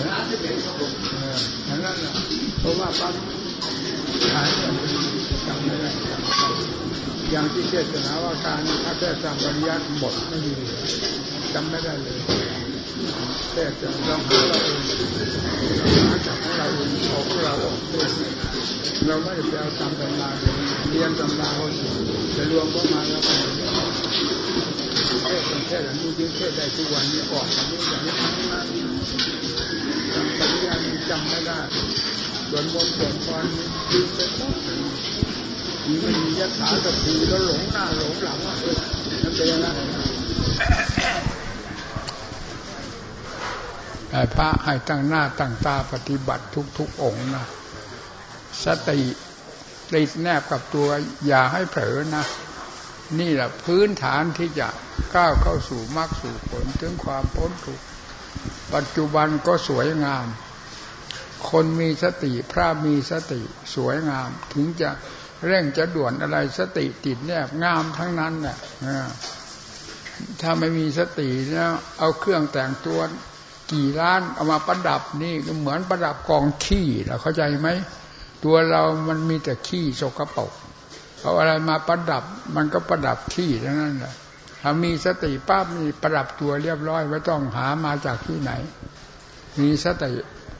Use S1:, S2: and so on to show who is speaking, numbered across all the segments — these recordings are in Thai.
S1: อย่างนั้นแหละเพราะว่าปั๊บหายไปจำไม่ได้อย่างที่เทศนาว่าการถ้าแค่จำปริยัติหมดไม่มีจำไม่ได้เลยแค่จะต้องหาเราเองหาจากของเราเองออกเราออกเราไม่ได้ไปเอาตามตำราเรียนตำราเขาจะรวมเข้ามาแล้วก็เทศเทศอันนี้ยิ่งเทศได้ทุกวันนี้ออกอันนี้อย่างนี้ จำปริยัติจำไม่ได้ส่วนบนส่วนคอนลืมไปหมดมีมันมียถาตะพีแล้วหลงหน้าหลงหลังนั่นเป็นยังไงพระให้ตั้งหน้าตั้งตาปฏิบัติทุกๆองค์นะสติติดแนบกับตัวอย่าให้เผลอนะ นี่แหละพื้นฐานที่จะก้าวเข้าสู่มรรคสู่ผลถึงความพ้นทุกข์ ปัจจุบันก็สวยงาม คนมีสติพระมีสติสวยงาม ถึงจะเร่งจะด่วนอะไรสติติดแนบงามทั้งนั้นแหละถ้าไม่มีสติแล้วเอาเครื่องแต่งตัวกี่ล้านเอามาประดับนี่ก็เหมือนประดับกองขี้เราเข้าใจไหมตัวเรามันมีแต่ขี้โสกปรกเอาอะไรมาประดับมันก็ประดับขี้ทั้งนั้นแหละ ถ้ามีสติปั๊บมีประดับตัวเรียบร้อยไม่ต้องหามาจากที่ไหน มีสติ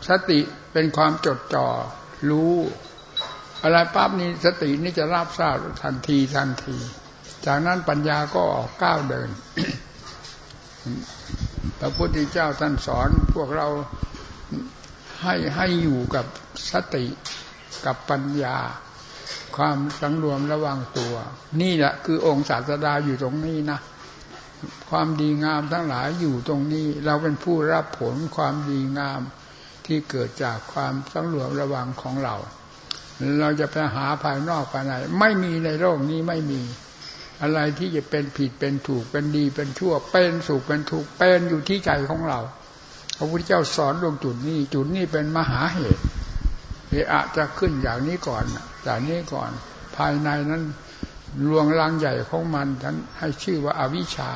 S1: สติเป็นความจดจ่อรู้ อะไรปั๊บนี้สตินี่จะรับทราบทันทีทันที จากนั้นปัญญาก็ออกก้าวเดินพระพุทธเจ้าท่านสอนพวกเราให้ให้อยู่กับสติกับปัญญา ความสังรวมระวังตัว นี่แหละคือองค์ศาสดาอยู่ตรงนี้นะ ความดีงามทั้งหลายอยู่ตรงนี้ เราเป็นผู้รับผลความดีงามที่เกิดจากความสังรวมระวังของเรา เราจะไปหาภายนอกภายในไม่มีในโลกนี้ไม่มี อะไรที่จะเป็นผิดเป็นถูกเป็นดีเป็นชั่ว เป็นสุขเป็นทุกข์เป็นอยู่ที่ใจของเราพระพุทธเจ้าสอนลงจุดนี้ จุดนี้เป็นมหาเหตุเอะจะขึ้นอย่างนี้ก่อน จากนี้ก่อน ภายในนั้น ลวงลังใหญ่ของมันท่านให้ชื่อว่าอาวิชชา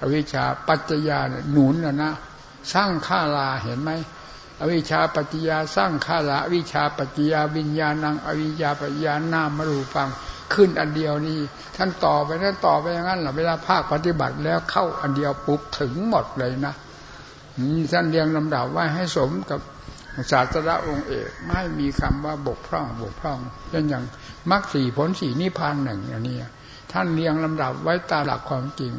S1: อาวิชชาปัจจยาหนุนนะนะสร้างข้าลาเห็นไหมอวิชชาปัจจยาสร้างข้าลาวิชาปัจจยาวิญญาณังอวิญญาปัจจยานามรูปังขึ้นอันเดียวนี่ท่านต่อไปท่านต่อไปอย่างนั้นหรอเวลาภาคปฏิบัติแล้วเข้าอันเดียวปุ๊บถึงหมดเลยนะท่านเรียงลำดับไว้ให้สมกับ ศาสตราองค์เอกไม่มีคำว่าบกพร่องบกพร่องเช่นอย่างมรรคสี่ผลสี่นิพพานหนึ่งอย่างนี้ท่านเรียงลำดับไว้ตาหลักความจริง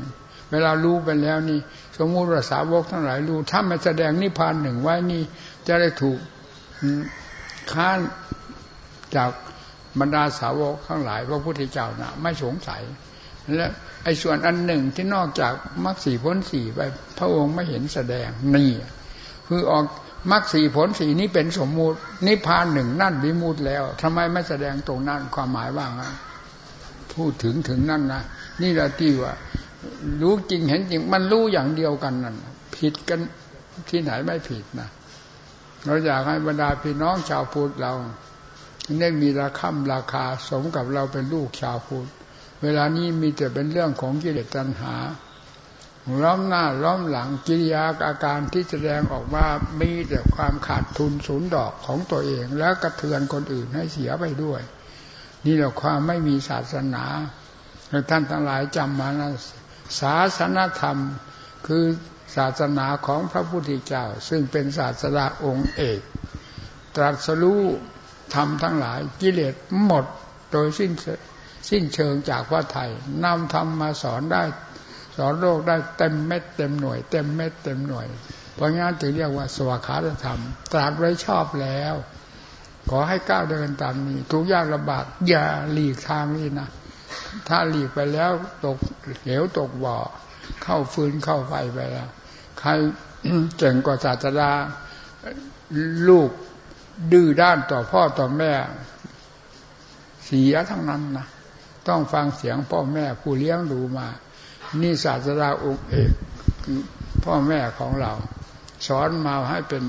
S1: เวลารู้ไปแล้วนี่ สมมุติว่าสาวกทั้งหลายรู้ถ้ามาแสดงนิพพานหนึ่งไว้นี่ จะได้ถูกค้านจากบรรดาสาวกทั้งหลายพระพุทธเจ้านะไม่สงสัยและไอ้ส่วนอันหนึ่งที่นอกจากมรรคสีผลสีไปพระองค์ไม่เห็นแสดงนี่ คือออก มรรคสี่ผลสี่นี้เป็นสมมุตินิพพานหนึ่งนั่นวิมุตแล้วทำไมไม่แสดงตรงนั้นความหมายว่างพูดถึงถึงนั่นนะนี่แหละที่ว่า รู้จริงเห็นจริง มันรู้อย่างเดียวกันนั่นผิดกันที่ไหนไม่ผิดนะเราอยากให้บรรดาพี่น้องชาวพุทธเราได้มีราคาราคาสมกับเราเป็นลูกชาวพุทธเวลานี้มีแต่เป็นเรื่องของกิเลสตัณหา ล้อมหน้าล้อมหลังกิริยาอาการที่แสดงออกมามีแต่ความขาดทุนศูนย์ดอกของตัวเอง แล้วกระเทือนคนอื่นให้เสียไปด้วย นี่แหละความไม่มีศาสนาท่านทั้งหลายจำมานะศาสนธรรมคือศาสนาของพระพุทธเจ้า ซึ่งเป็นศาสดาองค์เอก ตรัสรู้ทำทั้งหลายกิเลสหมดโดยสิ้นสิ้นเชิงจากพระไทยนำธรรมมาสอนได้ สอนโลกได้เต็มเม็ดเต็มหน่วย เต็มเม็ดเต็มหน่วย เพราะงั้นถึงเรียกว่าสวขาธรรม ตรัสไว้ชอบแล้ว ขอให้ก้าวเดินตามนี้ทุกยากลำบากอย่าหลีกทางนี้นะถ้าหลีกไปแล้วตกเหวตกบ่อ เข้าฟืนเข้าไฟไปแล้วใครเจ๋งกว่าศาสดาลูกดื้อด้านต่อพ่อต่อแม่ เสียทั้งนั้นนะต้องฟังเสียงพ่อแม่ผู้เลี้ยงดูมา นี่ศาสดาองค์เอกพ่อแม่ของเรา สอนมาให้เป็น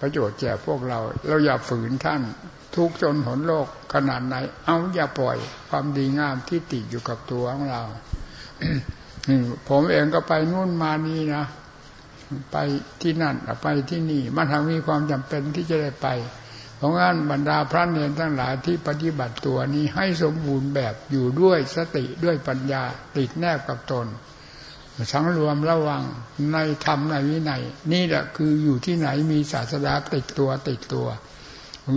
S1: ประโยชน์แก่พวกเรา เราอย่าฝืนท่าน ทุกจนหนโลกขนาดไหน เอาอย่าปล่อยความดีงามที่ติดอยู่กับตัวของเราผมเองก็ไปนู่นมานี่นะ ไปที่นั่นไปที่นี่ มันทำมีความจำเป็นที่จะได้ไป เพราะงั้นบรรดาพระเนรทั้งหลายที่ปฏิบัติตัวนี้ให้สมบูรณ์แบบอยู่ด้วยสติด้วยปัญญาติดแนบกับตน สังรวมระวังในธรรมในวินัยนี่แหละคืออยู่ที่ไหนมีศาสดาติดตัวติดตัว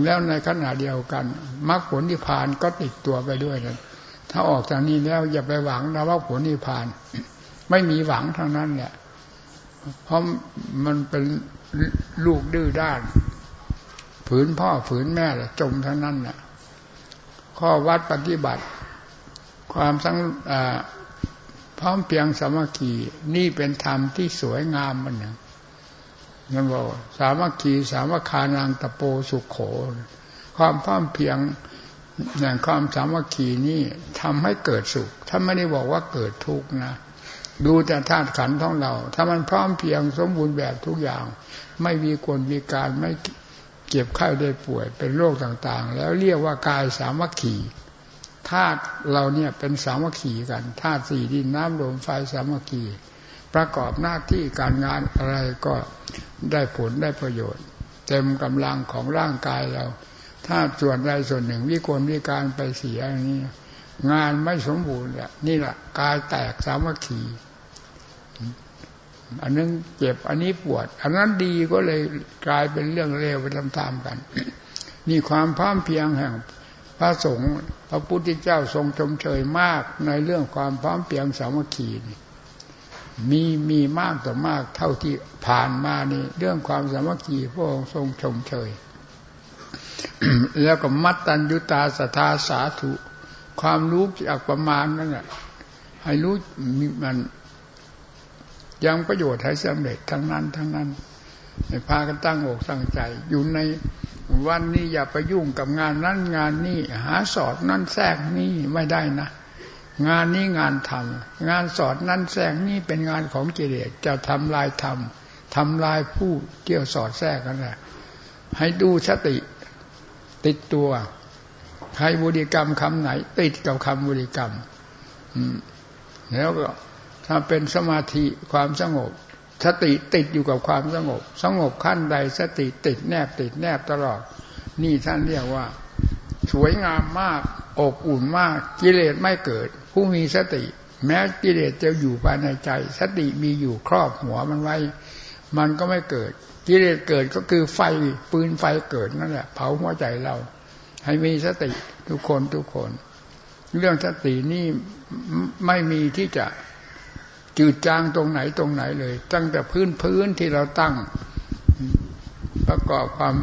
S1: แล้วในขณะเดียวกันมรรคผลนิพพานก็ติดตัวไปด้วยนะถ้าออกจากนี้แล้วอย่าไปหวังนะว่าผลนิพพาน ไม่มีหวังทั้งนั้นเนี่ยเพราะมันเป็นลูกดื้อด้าน ฝืนพ่อฝืนแม่จมทั้งนั้นน่ะ ข้อวัดปฏิบัติ ความสังพร้อมเพียงสามัคคีนี่เป็นธรรมที่สวยงามมันหนึ่งนั่นบอกสามัคคีสามัคคานางตะโปสุขโข ความพร้อมเพียงอย่างความสามัคคีนี่ทำให้เกิดสุขถ้าไม่ได้บอกว่าเกิดทุกข์นะ ดูแต่ธาตุขันธ์ของเรา ถ้ามันพร้อมเพียงสมบูรณ์แบบทุกอย่าง ไม่มีกลวิการไม่ เจ็บไข้ได้ป่วยเป็นโรคต่างๆ แล้วเรียกว่ากายสามัคคีธาตุเราเนี่ยเป็นสามัคคีกันธาตุสี่ดินน้ำลมไฟสามัคคีประกอบหน้าที่การงานอะไรก็ได้ผลได้ประโยชน์ เต็มกำลังของร่างกายเรา ถ้าส่วนใดส่วนหนึ่งวิกลวิการไปเสียอย่างนี้ งานไม่สมบูรณ์แหละนี่แหละกายแตกสามัคคี อันนึงเจ็บอันนี้ปวด อันนั้นดีก็เลยกลายเป็นเรื่องเลวไปตามๆกัน นี่ความพร้อมเพียงแห่งพระสงฆ์พระพุทธเจ้าทรงชมเชยมากในเรื่องความพร้อมเพียงสามัคคีนี่มีมีมากต่อมากเท่าที่ผ่านมานี่เรื่องความสามัคคีพระองค์ทรงชมเชยแล้วก็มัตตัญญุตาสทาสาธุ ความรู้จากประมาณนั้นแหละให้รู้มัน ยังประโยชน์ให้สำเร็จทั้งนั้นทั้งนั้นให้พากันตั้งอกตั้งใจ อยู่ในวันนี้อย่าไปยุ่งกับงานนั้นงานนี้หาสอดนั่นแทรกนี่ไม่ได้นะ งานนี้งานทำงานสอดนั่นแทรกนี่เป็นงานของกิเลสจะทำลายทำทำลายผู้เกี่ยวสอดแทรกกันแหละให้ดูสติติดตัวใครบริกรรมคำไหน ติดกับคำบริกรรมแล้วก็ ถ้าเป็นสมาธิความสงบ สติติดอยู่กับความสงบ สงบขั้นใดสติติดแนบติดแนบตลอด นี่ท่านเรียกว่า สวยงามมากอบอุ่นมากกิเลสไม่เกิด ผู้มีสติ แม้กิเลสจะอยู่ภายในใจ สติมีอยู่ครอบหัวมันไว้ มันก็ไม่เกิดกิเลสเกิดก็คือไฟปืนไฟเกิดนั่นแหละเผาหัวใจเรา ให้มีสติทุกคนทุกคน เรื่องสตินี่ไม่มีที่จะ จืดจางตรงไหนตรงไหนเลย ตั้งแต่พื้นพื้นที่เราตั้ง ประกอบความ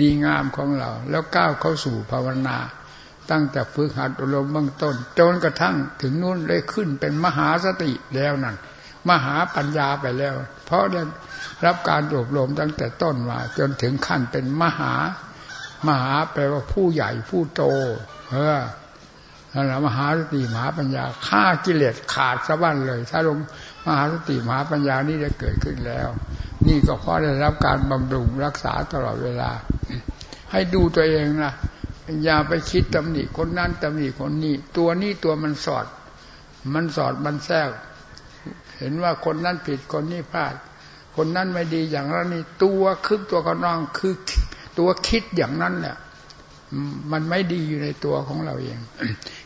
S1: ดีงามของเรา แล้วก้าวเข้าสู่ภาวนา ตั้งแต่ฝึกหัดอารมณ์เบื้องต้น จนกระทั่งถึงนู่นได้ขึ้นเป็นมหาสติแล้วนั่นมหาปัญญาไปแล้ว เพราะได้รับการอบรมตั้งแต่ต้นมาจนถึงขั้นเป็นมหามหาแปลว่าผู้ใหญ่ผู้โต เออ นั่นแหละมหาสติมหาปัญญาฆ่ากิเลสขาดสะบั้นเลย ถ้าลงมหาสติมหาปัญญานี่จะเกิดขึ้นแล้ว นี่ก็เพราะได้รับการบำรุงรักษาตลอดเวลา ให้ดูตัวเองนะอย่าไปคิดตำหนิคนนั้นตำหนิคนนี้ ตัวนี้ตัวมันสอด มันสอดมันแทรกเห็นว่าคนนั้นผิดคนนี้พลาด คนนั้นไม่ดีอย่างนั้นนี่ตัวคึกตัวกระนองคือตัวคิดอย่างนั้นแหละ มันไม่ดีอยู่ในตัวของเราเอง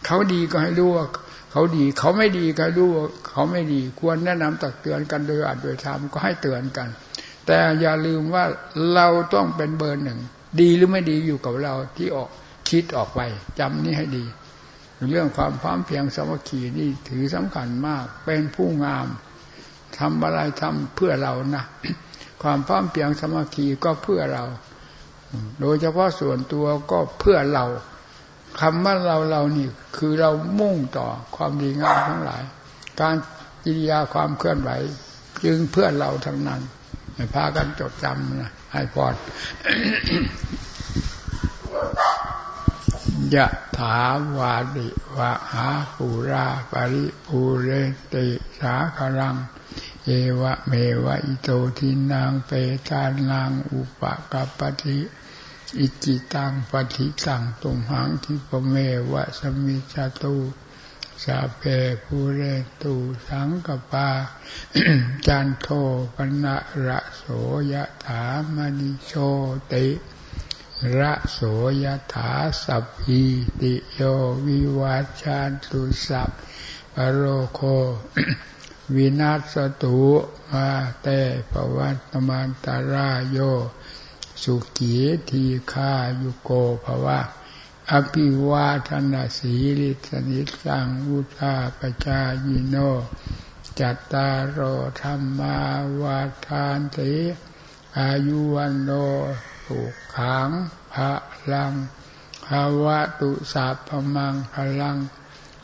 S1: เขาดีก็ให้รู้ว่าเขาดี เขาไม่ดีก็รู้ว่าเขาไม่ดี ควรแนะนำตักเตือนกันโดยอาจโดยธรรมก็ให้เตือนกัน แต่อย่าลืมว่าเราต้องเป็นเบอร์หนึ่ง ดีหรือไม่ดีอยู่กับเราที่ออกคิดออกไปจำนี้ให้ดี เรื่องความพร้อมเพียงสมัคคีนี่ถือสำคัญมาก เป็นผู้งามทำอะไรทำเพื่อเรานะ ความพร้อมเพียงสมัคคีก็เพื่อเรา โดยเฉพาะส่วนตัวก็เพื่อเราคำว่าเราเรานี่คือเรามุ่งต่อความดีงามทั้งหลาย การกิริยาความเคลื่อนไหว จึงเพื่อเราทั้งนั้นให้พากันจดจำนะให้พอดยะถาวาดิวะหาปูราปริปูเรติสาครัง เอวะเมวะอิโตทินังเปตานางอุปกัปติ อิจิตังปฏิตังตุมหังทิปเมวะสมิจตุสัพเพภูเรตุสังกปา จันโทปนะระโสยถามณิโชติระโสยถาสัพพิติโยวิวัชชันตุสัพปโรโค วินาศตุมาเตปวัตมันตารายโย สุขีทีฆายุโกภวะอภิวาทนาสีลิสนิสังวุธาปจายโน จัตตารโอธรรมาวาทานติอายุวันโนสุขังพระลังภาวะตุสาพมังพลัง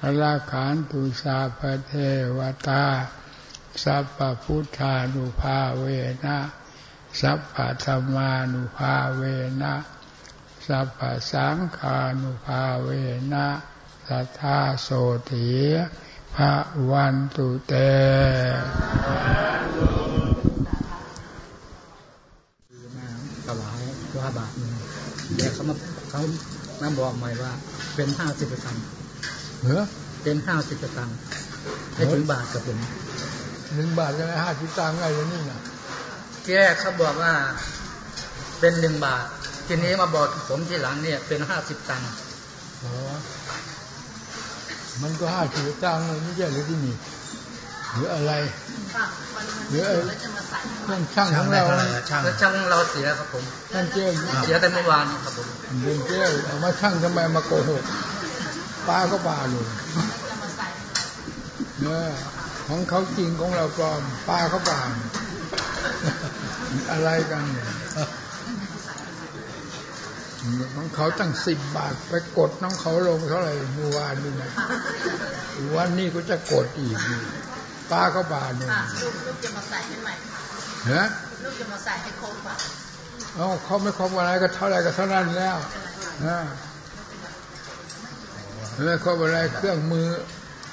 S1: พลาขานตุสาพเทวตา สัพพุทธานุภาเวนะ สัพพธรรมานุภาเวนะสัพพสังขานุภาเวนะสัทธาโสติภะวันตุเต
S2: ถวายว่าบาทนึงแต่เขามาเขามาบอกใหม่ว่า เป็นห้าสิบตังค์
S1: เหรอ
S2: เป็นห้าสิบตังค์ให้ถึงบาทกับผม
S1: หนึ่งบาทจะได้ห้าสิบตังค์ไงอย่างนี้นะ
S2: ที่แร กเขาบอกว่าเป็นหนึ่งบาท ทีนี้มาบอกผมทีหลังเนี่ย เป็นห้าสิบตังค์
S1: อ๋อมันก็ห้าสิบตังค์เลยไม่ใช่หรือที่นี่หรืออะไรหรือไอ้เครื่องช่างของเรา
S2: แล้วช่างเราเสียครับผม
S1: ท่านเจ้า
S2: เสียแต่เมื่อวานครับผม
S1: เดินเจ้าเอามาช่างทำไมมาโกหกป้าก็ป้าอยู่เนี่ยของเขาจริงของเราปลอมป้าเขาป้าอะไรกันเนี่ยของเขาตั้งสิบบาทไปกดน้องเขาลงเท่าไหร่เมื่อวานนี่นะวันนี้ก็จะกดอีกนี่ป้าเขาบาทเนี่ย
S3: ค่ะลูกลูกจะมาใส่ให้ใหม่ค่ะ
S1: ฮะ
S3: ลูกจะมาใส่ให้ครบค่ะ
S1: เอาเขาไม่ครบอะไรก็เท่าไหรก็เท่านั้นแล้วนะไม่ครบอะไรเครื่องมือ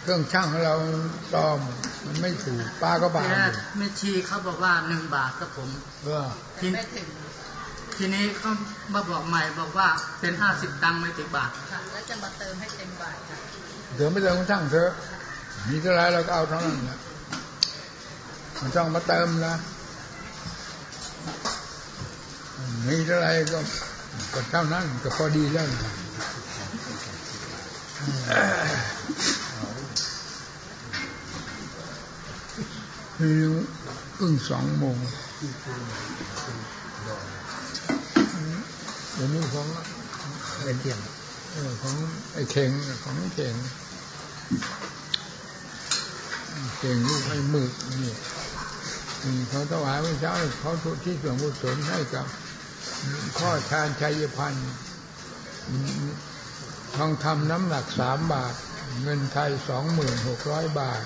S1: เครื่องช่างของเราตอมมันไม่ถูกป้าก็บา
S2: ที
S1: ท
S2: แร
S1: อกยู่
S2: แม่ชีเขาบอกว่าหนึ่งบาทครับผม
S1: เออ
S2: ที
S3: ไม่ถึง
S2: ทีนี้เขามาบอกใหม่บอกว่าเป็นห้าสิบตังค์ไม่ถึงบาท
S3: ค่ะแล้วจะมาเติมให้เต็มบาทค่ะ
S1: เดี๋ยวไม่เติมช่างเถอะมีเท่าไรเราก็เอาเท่านั้นแหละมันต้องมาเติมนะมีเท่าไรก็ก็เท่านั้นก็พอดีแล้วนะ นี่เพิ่งสองโมงเดี๋ยวนี้ของ
S2: เป็นเที่ยง
S1: เออของไอ้เข่งของเข่งเข่งลูกไอ้หมึกนี่อืมเขาถวายเมื่อเช้าเขาทุที่ส่วนกุศลให้กับข้อชาญชัยพันธ์อืมทองคำน้ำหนักสามบาท เงินไทยสองหมื่นหกร้อยบาท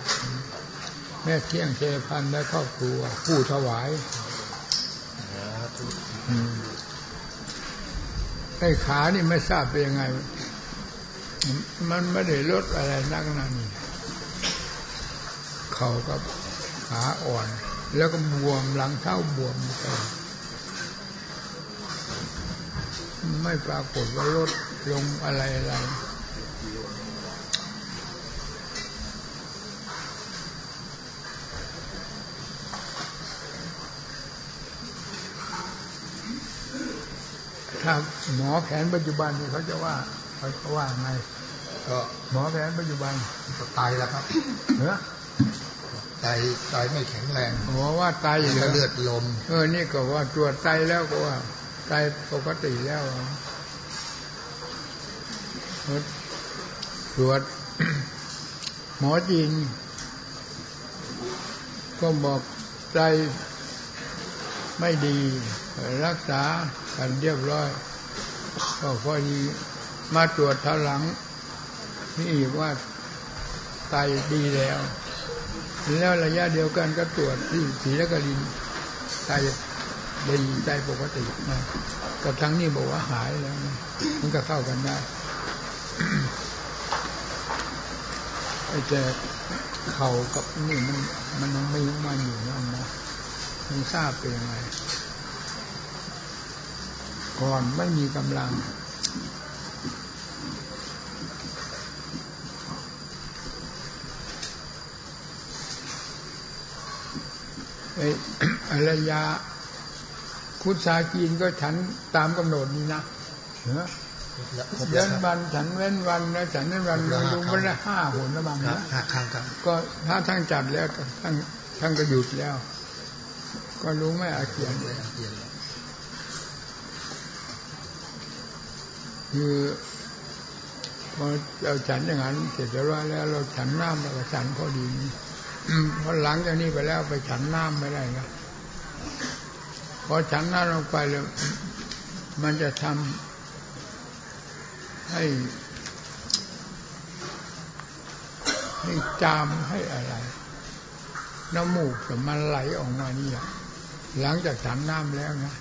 S1: แม่เที่ยงเชพันธ์และครอบครัว ผู้ถวายอืมไอ้ขานี่ไม่ทราบเป็นยังไง มันไม่ได้ลดอะไรนักหนานี่เข่ากับขาอ่อน แล้วก็บวมหลังเท้าบวมไปไม่ปรากฏว่าลดลงอะไรอะไร ถ้าหมอแผนปัจจุบันนี่เขาจะว่าเขาจะว่าไง
S4: ก็
S1: หมอแผนปัจจุบัน
S4: ก็ไตแล้วครับ
S1: เหรอ
S4: ไตไตไม่แข็งแรง
S1: หมอว่าไต
S4: เลื
S1: เหร
S4: อ
S1: อ
S4: ดเลือดลม
S1: เออนี่ก็ว่าตรวจไตแล้วก็ว่าไตปกติแล้วตรวจหมอจีนก็บอกไตไม่ดี รักษา กันเรียบร้อยก็พอดีมาตรวจท่าหลัง นี่ว่าไตดีแล้ว แล้วระยะเดียวกันก็ตรวจที่ศรีนครินไตดีไตปกตินะกับทั้งนี้บอกว่าหายแล้วนะมันก็เข้ากันได้ไอ้แต่เข่ากับนี่มันมันยังไม่มาอยู่นั่นนะไม่ทราบเป็นยังไง อ่อนไม่มีกำลัง ไอ้อรยาคุชากีนก็ฉันตามกำหนดนี่นะเว้
S4: น
S1: วันฉันเว้นวันแล้วฉันเว้นวัน
S4: เราดูวัน
S1: ละ
S4: ห้า
S1: หนละบางนะ
S4: ห้าครั้ง
S1: ก็ถ้าทั้งจัดแล้วทั้งทั้งก็หยุดแล้ว ก็รู้ไม่อาเกียน
S4: เลย
S1: คือพอเราฉันอย่างนั้นเสร็จแล้วแล้ว เราฉันน้ำเราก็ฉันพอดีพอหลังจากนี้ไปแล้วไปฉันน้ำไม่ได้นะพอฉันน้ำลงไปแล้วมันจะทำให้ ให้จามให้อะไร น้ำมูกมันไหลออกมานี่อะหลังจากฉันน้ำแล้วนะ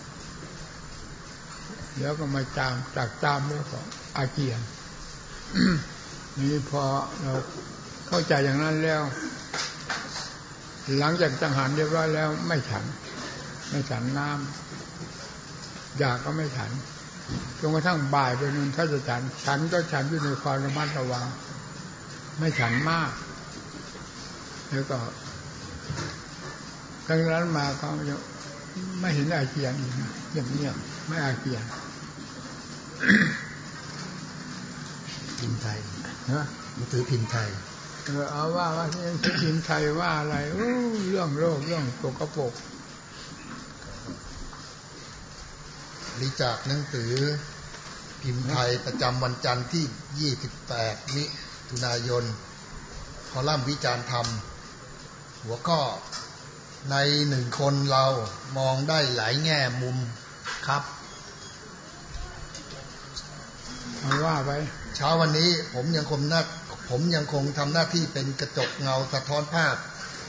S1: แล้วก็มาจามจากจามแล้วก็อาเจียนนี่พอเราเข้าใจอย่างนั้นแล้ว หลังจากจังหันเรียบร้อยแล้ว ไม่ฉัน ไม่ฉันน้ำอยากก็ไม่ฉันจนกระทั่งบ่ายไปนู่นถ้าจะฉัน ฉันก็ฉันอยู่ในความระมัดระวัง ไม่ฉันมาก แล้วก็ครั้งนั้นมาเขาไม่เห็นอาเจียนอีกนะเงียบๆ ไม่อาเจียน
S4: พิมพ์ไทย
S1: นะ
S4: หนังสือพิมพ์ไทย
S1: เออเอาว่าว่าที่พิมพ์ไทยว่าอะไรเรื่องโลกเรื่องตกปก
S4: บริจาคหนังสือ พิมพ์ไทยประจำวันจันทร์ที่ 28 มิถุนายน คอลัมน์วิจารณ์ธรรม หัวข้อในหนึ่งคนเรามองได้หลายแง่มุมครับ
S1: เอาว่าไป
S4: เช้าวันนี้ผมยังคงหน้าผมยังคงทำหน้าที่เป็นกระจกเงาสะท้อนภาพ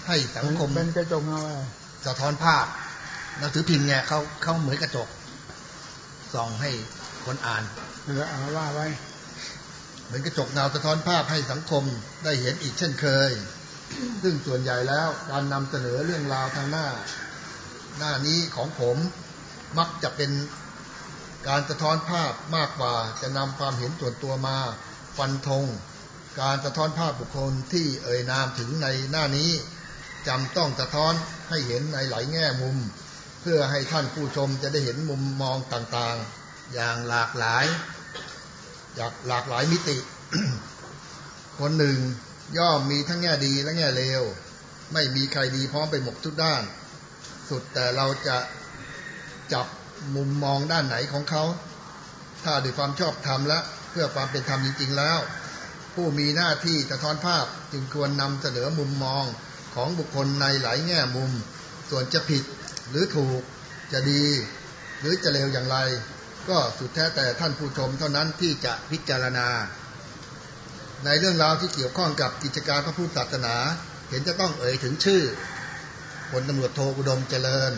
S4: ให้สังคม
S1: เป็นกระจกเงาอะไร
S4: สะท้อนภาพหนังสือพิมพ์เนี่ยเขาเขาเหมือนกระจกส่องให้คนอ่าน
S1: เออเอาว่าไว้
S4: เหมือนกระจกเงาสะท้อนภาพให้สังคมได้เห็นอีกเช่นเคย ซึ่งส่วนใหญ่แล้วการนำเสนอเรื่องราวทางหน้า หน้านี้ของผมมักจะเป็น การสะท้อนภาพมากกว่าจะนำความเห็นส่วนตัวมาฟันธง การสะท้อนภาพบุคคลที่เอ่ยนามถึงในหน้านี้จำต้องสะท้อนให้เห็นในหลายแง่มุม เพื่อให้ท่านผู้ชมจะได้เห็นมุมมองต่างๆ อย่างหลากหลายจากหลากหลายมิติ คนหนึ่งย่อมมีทั้งแง่ดีและแง่เลว ไม่มีใครดีพร้อมไปหมดทุกด้าน สุดแต่เราจะจับ มุมมองด้านไหนของเขา ถ้าด้วยความชอบธรรมและเพื่อความเป็นธรรมจริง ๆ แล้ว ผู้มีหน้าที่สะท้อนภาพจึงควรนำเสนอมุมมองของบุคคลในหลายแง่มุม ส่วนจะผิดหรือถูกจะดี หรือจะเลวอย่างไร ก็สุดแท้แต่ท่านผู้ชมเท่านั้นที่จะพิจารณา ในเรื่องราวที่เกี่ยวข้องกับกิจการพระพุทธศาสนา เห็นจะต้องเอ่ยถึงชื่อพลตำรวจโทอุดมเจริญ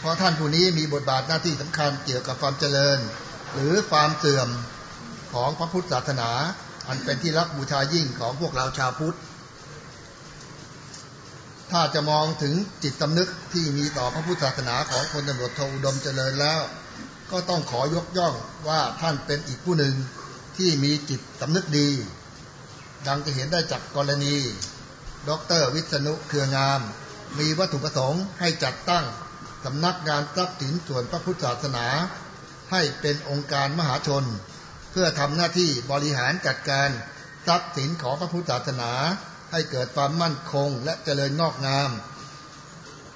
S4: เพราะท่านผู้นี้มีบทบาทหน้าที่สำคัญเกี่ยวกับความเจริญ หรือความเสื่อมของพระพุทธศาสนา อันเป็นที่รักบูชายิ่งของพวกเราชาวพุทธ ถ้าจะมองถึงจิตสำนึกที่มีต่อพระพุทธศาสนาของพลตำรวจโทอุดมเจริญแล้ว ก็ต้องขอยกย่องว่าท่านเป็นอีกผู้หนึ่งที่มีจิตสำนึกดี ดังจะเห็นได้จากกรณี ดร วิษณุเครืองาม มีวัตถุประสงค์ให้จัดตั้ง สำนักงานทรัพย์สินส่วนพระพุทธศาสนา ให้เป็นองค์การมหาชน เพื่อทำหน้าที่บริหารจัดการทรัพย์สินของพระพุทธศาสนา ให้เกิดความมั่นคงและเจริญงอกงาม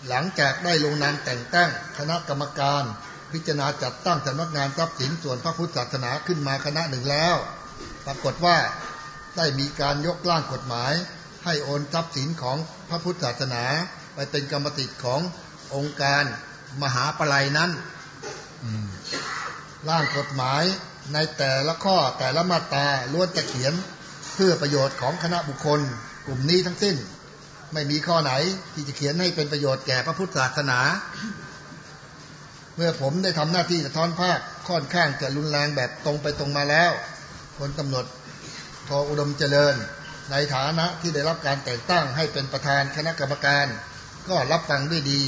S4: หลังจากได้ลงนามแต่งตั้งคณะกรรมการ พิจารณาจัดตั้งสำนักงานทรัพย์สินส่วนพระพุทธศาสนาขึ้นมาคณะหนึ่งแล้ว ปรากฏว่าได้มีการยกร่างกฎหมาย ให้โอนทรัพย์สินของพระพุทธศาสนา ไปเป็นกรรมสิทธิ์ของ องค์การมหาปลัยนั้นร่างกฎหมายในแต่ละข้อแต่ละมาตราล้วนจะเขียนเพื่อประโยชน์ของคณะบุคคลกลุ่มนี้ทั้งสิ้น ไม่มีข้อไหนที่จะเขียนให้เป็นประโยชน์แก่พระพุทธศาสนา เมื่อผมได้ทำหน้าที่สะท้อนภาพค่อนข้างจะรุนแรงแบบตรงไปตรงมาแล้วคนกำหนดโทอุดมเจริญ ในฐานะที่ได้รับการแต่งตั้งให้เป็นประธานคณะกรรมการ ก็รับฟังด้วยดี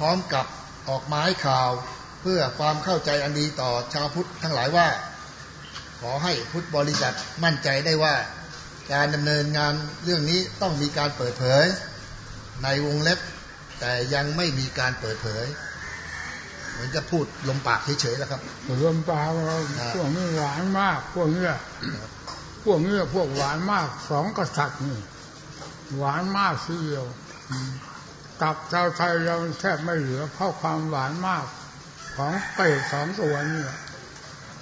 S4: พร้อมกับออกหมายข่าว เพื่อความเข้าใจอันดีต่อชาวพุทธทั้งหลายว่า ขอให้พุทธบริษัทมั่นใจได้ว่า การดำเนินงานเรื่องนี้ต้องมีการเปิดเผย ในวงเล็บ แต่ยังไม่มีการเปิดเผย เหมือนจะพูดลมปากเฉยๆแล้วครับ
S1: รวมปลาเราพวกนี้หวานมาก พวกเนี้ยพวกเนี้ยพวกหวานมากสองกษัตริย์นี่หวานมากเดียว อืมตับชาวไทยเราแทบไม่เหลือเพราะความหวานมากของเป็ดสองตัวนี่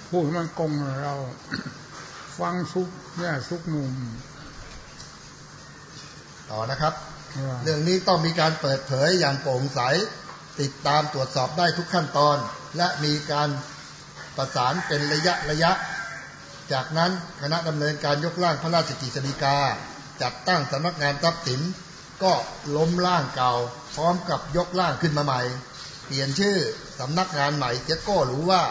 S1: พูดมันกงเรา ฟังซุกเนี่ยซุกมุม
S4: ต่อนะครับ
S1: ว่า
S4: เรื่องนี้ต้องมีการเปิดเผยอย่างโปร่งใส ติดตามตรวจสอบได้ทุกขั้นตอน และมีการประสานเป็นระยะระยะ จากนั้นคณะดำเนินการยกร่างพระราชกฤษฎีกา จัดตั้งสำนักงานทรัพย์สิน ก็ล้มร่างเก่า พร้อมกับยกร่างขึ้นมาใหม่ เปลี่ยนชื่อสำนักงานใหม่เจ๊ก็รู้ว่า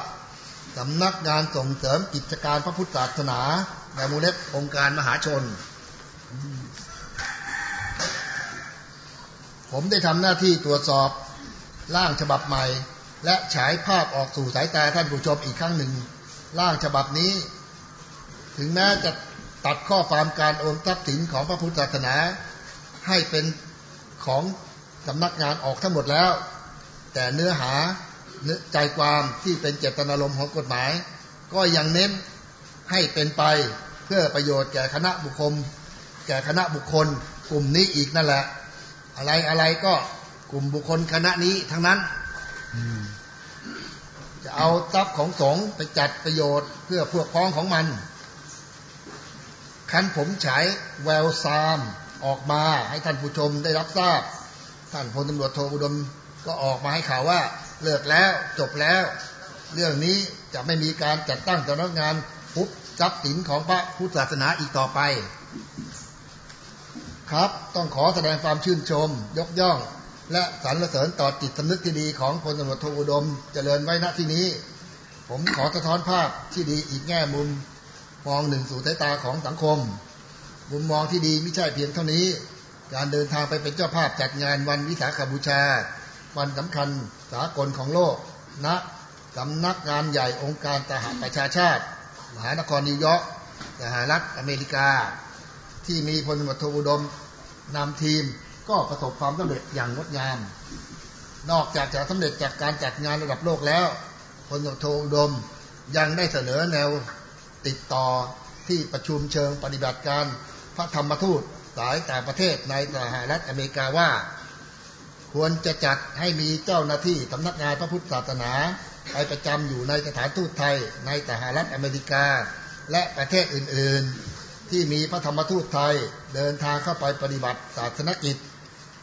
S4: สำนักงานส่งเสริมกิจการพระพุทธศาสนาในมูลเล็องค์การมหาชน ผมได้ทำหน้าที่ตรวจสอบร่างฉบับใหม่ และฉายภาพออกสู่สายตาท่านผู้ชมอีกครั้งหนึ่ง ร่างฉบับนี้ ถึงแม้จะตัดข้อความการโอนทรัพย์สินของพระพุทธศาสนา ให้เป็นของสำนักงานออกทั้งหมดแล้ว แต่เนื้อหาใจความที่เป็นเจตนารมณ์ของกฎหมาย ก็ยังเน้นให้เป็นไปเพื่อประโยชน์แก่คณะบุคคล แก่คณะบุคคล กลุ่มนี้อีกนั่นแหละ อะไรอะไรก็กลุ่มบุคคลคณะนี้ทั้งนั้นจะเอาทรัพย์ของสงฆ์ไปจัดประโยชน์เพื่อพวกพ้องของมันคันผมฉายแววซาม ออกมาให้ท่านผู้ชมได้รับทราบ ท่านพลตำรวจโทอุดมก็ออกมาให้ข่าวว่าเลิกแล้วจบแล้ว เรื่องนี้จะไม่มีการจัดตั้งสำนักงานพุบทรัพย์สินของพระพุทธศาสนาอีกต่อไป ครับต้องขอแสดงความชื่นชม ยกย่อง และสรรเสริญต่อจิตสำนึกที่ดีของพลตำรวจโทอุดมเจริญไว้ณที่นี้ ผมขอสะท้อนภาพที่ดีอีกแง่มุมมองหนึ่งสู่สายตาของสังคม มุมมองที่ดีไม่ใช่เพียงเท่านี้ การเดินทางไปเป็นเจ้าภาพจัดงานวันวิสาขบูชา วันสำคัญสากลของโลกณสำนักงานใหญ่องค์การสหประชาชาติ มหานครนิวยอร์กสหรัฐอเมริกา ที่มีพลตำรวจโทอุดมนำทีมก็ประสบความสำเร็จอย่างงดงาม นอกจากจะสำเร็จจากการจัดงานระดับโลกแล้วพลตำรโทอุดมยังได้เสนอแนวติดต่อที่ประชุมเชิงปฏิบัติการ พระธรรมทูตสายต่างประเทศในสหรัฐอเมริกาว่า ควรจะจัดให้มีเจ้าหน้าที่สำนักงานพระพุทธศาสนา ไปประจำอยู่ในสถานทูตไทยในสหรัฐอเมริกา และประเทศอื่น ๆ ที่มีพระธรรมทูตไทยเดินทางเข้าไปปฏิบัติศาสนกิจ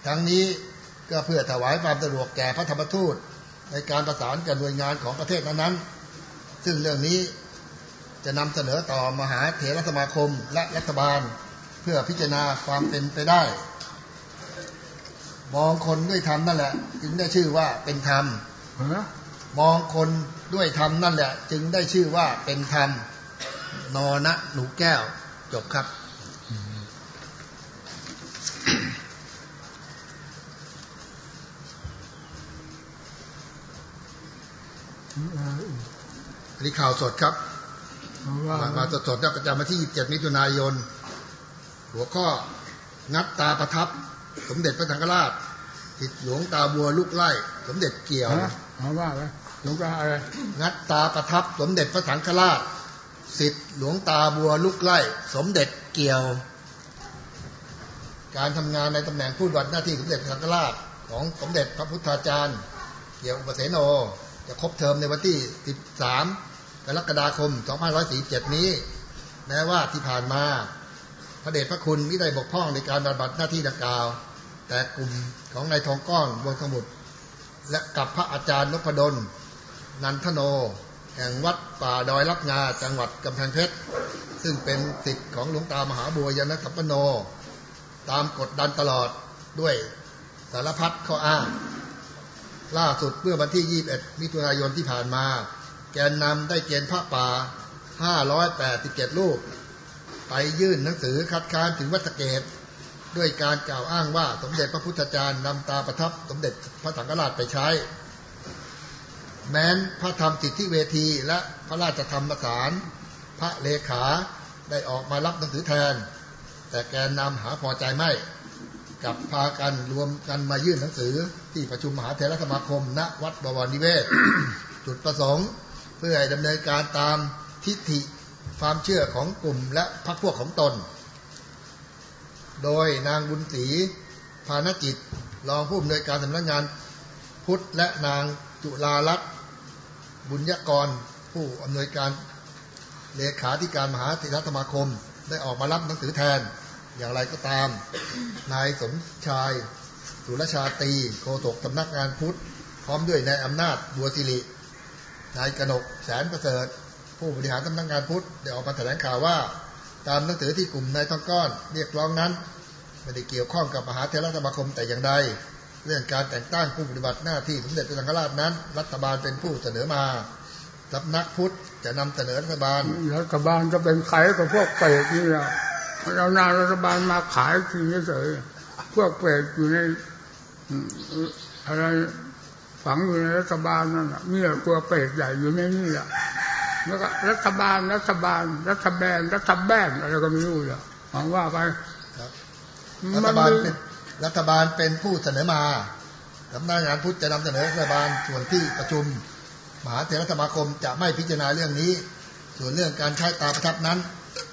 S4: ทั้งนี้ก็เพื่อถวายความสะดวกแก่พระธรรมทูตในการประสานกับหน่วยงานของประเทศนั้นๆ ซึ่งเรื่องนี้จะนำเสนอต่อมหาเถรสมาคมและรัฐบาล พื่อพิจารณาความเป็นไปได้ มองคนด้วยธรรมนั่นแหละ จึงได้ชื่อว่าเป็นธรรม
S1: ฮะ
S4: มองคนด้วยธรรมนั่นแหละ จึงได้ชื่อว่าเป็นธรรมนอนะหนูแก้วจบครับอันนี้ข่าวสดครับ
S1: ว่า
S4: มามาสดๆนะประจำวันที่ 27 มิถุนายน หัวข้องัดตาประทับ สมเด็จพระสังฆราชติดหลวงตาบัวลูกไล่ สมเด็จเกี่ยว
S1: ฮะเอาว่าไปหลวงตาอะไร
S4: งัดตาประทับ สมเด็จพระสังฆราชสิทธิหลวงตาบัวลูกไล่ สมเด็จเกี่ยว การทำงานในตำแหน่งผู้ปฏิบัติหน้าที่สมเด็จพระสังฆราชของสมเด็จพระพุทธาจารย์ เกี่ยวอุปเสโนจะครบเทอมในวันที่ 13 กรกฎาคม 2547 นี้ แม้ว่าที่ผ่านมา พระเดชพระคุณไม่ได้บกพร่องในการปฏิบัติหน้าที่ดังกล่าว แต่กลุ่มของนายทองก้องวงสมุทรและกับพระอาจารย์นพดล นันทโน แห่งวัดป่าดอยรับงาจังหวัดกำแพงเพชร ซึ่งเป็นสิทธิ์ของหลวงตามหาบัวยานสัมปโน ตามกดดันตลอดด้วยสารพัดข้ออ้าง ล่าสุดเมื่อวันที่ 21 มิถุนายนที่ผ่านมา แกนนำได้เกณฑ์พระป่า 587รูป ไปยื่นหนังสือคัดค้านถึงวัดสเกต ด้วยการกล่าวอ้างว่าสมเด็จพระพุทธจารย์นำตาประทับสมเด็จพระสังฆราชไปใช้ แม้นพระธรรมสิทธิเวทีและพระราชธรรมสานพระเลขาได้ออกมารับหนังสือแทน แต่แกนนำหาพอใจไม่กับพากันรวมกันมายื่นหนังสือที่ประชุมมหาเถรสมาคม ณวัดบวรนิเวศ จุดประสงค์ เพื่อให้ดำเนินการตามทิฏฐิ ความเชื่อของกลุ่มและพรรคพวกของตน โดยนางบุญศรีพานจิตรองผู้อำนวยการสำนักงานพุทธและนางจุฬาลักษณ์บุญยกร ผู้อำนวยการเลขาธิการมหาเถรสมาคม ได้ออกมารับหนังสือแทน อย่างไรก็ตาม นายสมชาย สุรชาตีโฆษกสำนักงานพุทธ พร้อมด้วยนายอำนาจบัวสิรินายกนกแสนประเสริฐ ผู้บริหารสำนักงานพุทธได้ออกมาแถลงข่าวว่า ตามหนังสือที่กลุ่มนายทองก้อน เรียกร้องนั้นไม่ได้เกี่ยวข้องกับมหาเถรสมาคมแต่อย่างใดเรื่องการแต่งตั้งผู้ปฏิบัติหน้าที่สมเด็จพระสังฆราชนั้น รัฐบาลเป็นผู้เสนอมาสำนักพุทธจะนำเสนอรัฐบาล
S1: รัฐบาลจะเป็นใครกับพวกเปรตนี่แหละเรานารัฐบาลมาขายทีเฉยพวกเปรตอยู่ในอืมอะไรฝังอยู่ในรัฐบาลนั่นแหละนี่แหละตัวเปรตใหญ่อยู่ในนี่แหละ แล้วก็รัฐบาลรัฐบาล รัฐแบนรัฐแบนอะไรก็ไม่รู้แหละหวังว่าไป
S4: ครับรัฐบาลเป็นรัฐบาลเป็นผู้เสนอมาสำนักงานพุทธจะนำเสนอรัฐบาลส่วนที่ประชุมมหาเถรสมาคมจะไม่พิจารณาเรื่องนี้ ส่วนเรื่องการใช้ตาประทับนั้น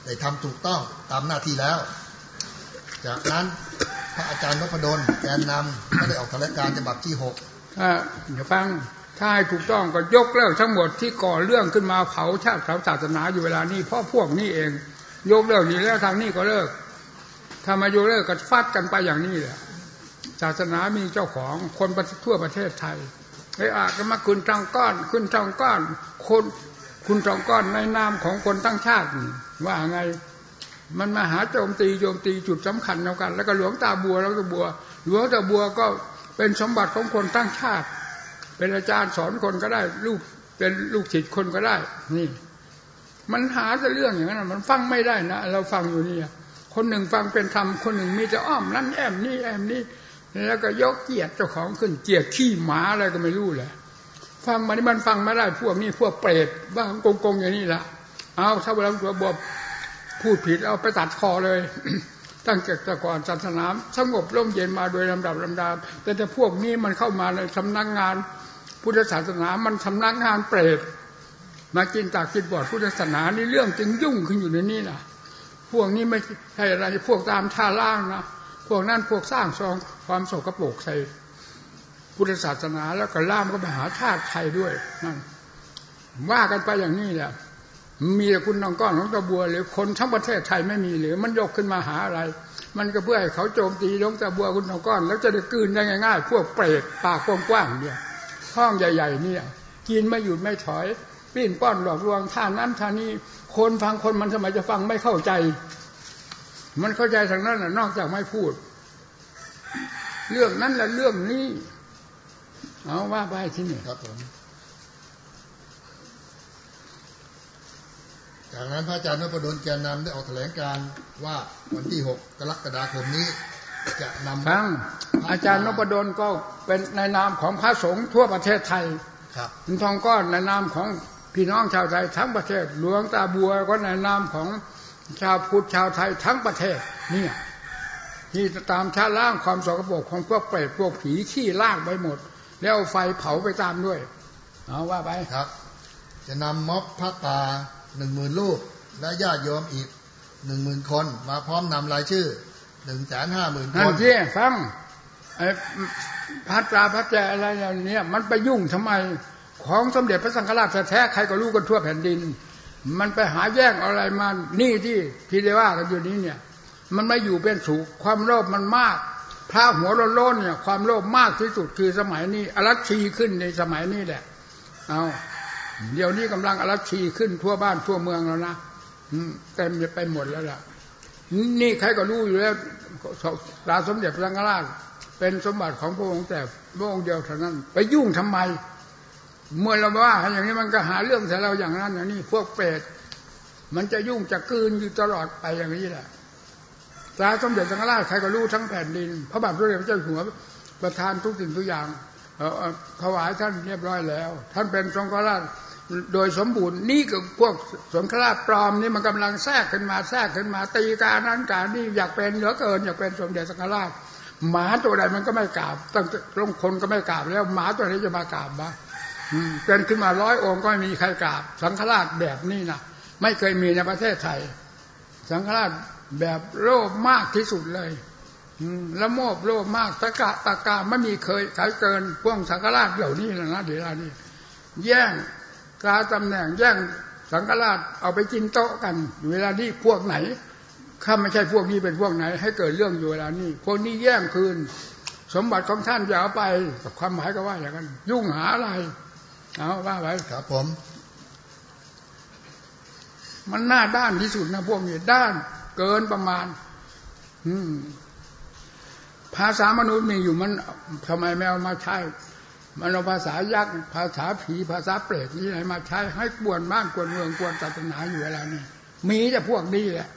S4: ได้ทำถูกต้องตามหน้าที่แล้ว จากนั้นพระอาจารย์นพดลแกนนำก็ได้ออกแถลงการณ์ฉบับที่หก
S1: ถ้าเดี๋ยวฟัง ถ้าให้ถูกต้องก็ยกเลิกทั้งหมดที่ก่อเรื่องขึ้นมาเผาชาติเผาศาสนาอยู่เวลานี้เพราะพวกนี้เอง ยกเลิกนี้แล้วทางนี้ก็เลิกถ้ามายกเลิกก็ฟาดกันไปอย่างนี้แหละศาสนามีเจ้าของคนทั่วประเทศไทยไอ้อาก็มาคุณทองก้อนคุณทองก้อน คนคุณทองก้อนในนามของคนตั้งชาติ ว่าไงมันมาหาโจมตีโจมตีจุดสำคัญแล้วกัน แล้วก็หลวงตาบัวแล้วก็บัว หลวงตาบัวก็เป็นสมบัติของคนตั้งชาติ เป็นอาจารย์สอนคนก็ได้ ลูกเป็นลูกศิษย์คนก็ได้ นี่ มันหาแต่เรื่องอย่างนั้นนะมันฟังไม่ได้นะเราฟังอยู่นี่คนหนึ่งฟังเป็นธรรมคนหนึ่งมีแต่อ้อมนั่นแอมนี่แอมนี่แล้วก็ยกเกียรติเจ้าของขึ้นเกียรติขี้หมาอะไรก็ไม่รู้แหละฟังมานี่มันฟังไม่ได้พวกนี้พวกเปรตบ้างโกงๆอย่างนี้ละเอาถ้าเวลาตัวบวพูดผิดเอาไปตัดคอเลยตั้งแต่แต่ก่อนศาสนาสงบร่มเย็นมาโดยลำดับลำดาแต่แต่พวกนี้มันเข้ามาในสำนักงาน พุทธศาสนามันสำนักงานเปรตมากินตากกินบอดพุทธศาสนานี่เรื่องจึงยุ่งขึ้นอยู่ในนี้นะพวกนี้ไม่ใช่อะไรพวกตามท่าล่างนะพวกนั้นพวกสร้างซองความโศกโปกใส่พุทธศาสนาแล้วก็ล่ามก็ไปหาชาติไทยด้วยนั่นว่ากันไปอย่างนี้แหละมีแต่คุณน้องก้อนของตะบัวหรือคนทั้งประเทศไทยไม่มีหรือมันยกขึ้นมาหาอะไร มันก็เพื่อให้เขาโจมตีหลวงตาบัวคุณน้องก้อน แล้วจะได้กืนได้ง่ายๆพวกเปรตปากกว้างๆเนี่ย ห้องใหญ่ ๆ เนี่ย กินไม่หยุดไม่ถอยปิ้นป้อนหลอกลวงท่านั้นท่านี้คนฟังคนมันสมัยจะฟังไม่เข้าใจ มันเข้าใจทางนั้นนอกจากไม่พูด เรื่องนั้นและเรื่องนี้เอาว่าไปที่นี่
S4: ครับผมจากนั้นพระอาจารย์นพดลแกนนำได้ออกแถลงการว่าวันที่ 6 กรกฎาคมนี้ จะนำ
S1: ฟังอาจารย์นพดลก็เป็นในนามของพระสงฆ์ทั่วประเทศไทย
S4: ครับ
S1: คุณทองก้อนในนามของพี่น้องชาวไทยทั้งประเทศ หลวงตาบัวก็ในนามของชาวพุทธชาวไทยทั้งประเทศเนี่ยที่ตามชาล่างความสกปรกของพวกเปรตพวกผีขี้ล่างไปหมด แล้วเอาไฟเผาไปตามด้วยเอาว่าไป
S4: ครับ จะนำม็อบพระป่าหนึ่งหมื่นลูกและญาติโยมอีกหนึ่งหมื่นคน มาพร้อมนำรายชื่อ หนึ่งแสนห้าหมื่นค
S1: นั่น
S4: น
S1: ที่ฟังไอ้พัตราพัตแจอะไรอย่างเนี้ยมันไปยุ่งทำไมของสมเด็จพระสังฆราชแท้ๆใครก็รู้กันทั่วแผ่นดิน มันไปหาแย่งอะไรมานี่ที่ที่ได้ว่ากันอยู่นี้เนี่ย มันไม่อยู่เป็นสุขความโลภมันมากพระหัวโล้นๆเนี่ย ความโลภมากที่สุดคือสมัยนี้อรัชชีขึ้นในสมัยนี้แหละ เอาเดี๋ยวนี้กำลังอรัชชีขึ้นทั่วบ้านทั่วเมืองแล้วนะอืมเต็มไปหมดแล้วล่ะ นี่ใครก็รู้อยู่แล้วราสมเด็จพระสังฆราชเป็นสมบัติของพระองค์แต่พระองค์เดียวเท่านั้น ไปยุ่งทำไม เมื่อเราว่าอย่างนี้มันก็หาเรื่องใส่เราอย่างนั้นอย่างนี้พวกเปรตมันจะยุ่งจะกืนอยู่ตลอดไปอย่างนี้แหละระสมเด็จสังฆราชใครก็รู้ทั้งแผ่นดิน พระบาทสมเด็จพระเจ้าอยู่หัวประทานทุกสิ่งทุกอย่างถวายท่านเรียบร้อยแล้ว ท่านเป็นสงฆราช โดยสมบูรณ์นี่ก็พวกสงฆราชปลอมนี่มันกำลังแทรกขึ้นมาแทรกขึ้นมาตีการนั้นการนี่อยากเป็นเหลือเกินอยากเป็นสมเด็จสังฆราชหมาตัวใดมันก็ไม่กราบตั้งลงคนก็ไม่กราบแล้วหมาตัวไหนจะมากราบมาเป็นขึ้นมาร้อยองค์ก็ไม่มีใครกราบ สังฆราชแบบนี้นะไม่เคยมีในประเทศไทย สังฆราชแบบโลภมากที่สุดเลยละโมบโลภมากตะกะตะกาไม่มีเคยขายเกินพวกสังฆราชเหล่านี้นะเดี๋ยวนี้แย่ง กาตำแหน่งแย่งสังฆราชเอาไปกินโต๊ะกันเวลานี้พวกไหนข้าไม่ใช่พวกนี้เป็นพวกไหน ให้เกิดเรื่องอยู่เวลานี้พวกนี้แย่งคืน สมบัติของท่านอย่าเอาไปความหมายก็ว่าอย่างนั้น ยุ่งหาอะไรเอาว่าไว้
S4: ครับผม
S1: มันหน้าด้านที่สุดนะพวกนี้ด้านเกินประมาณ อืมภาษามนุษย์มีอยู่มันทำไมไม่เอามาใช้ มันเอาภาษายักษ์ภาษาผีภาษาเปรตนี่ไหนมาใช้ให้กวนบ้านกวนเมืองกวนศาสนาอยู่เวลานี้มีแต่พวกนี้แหละ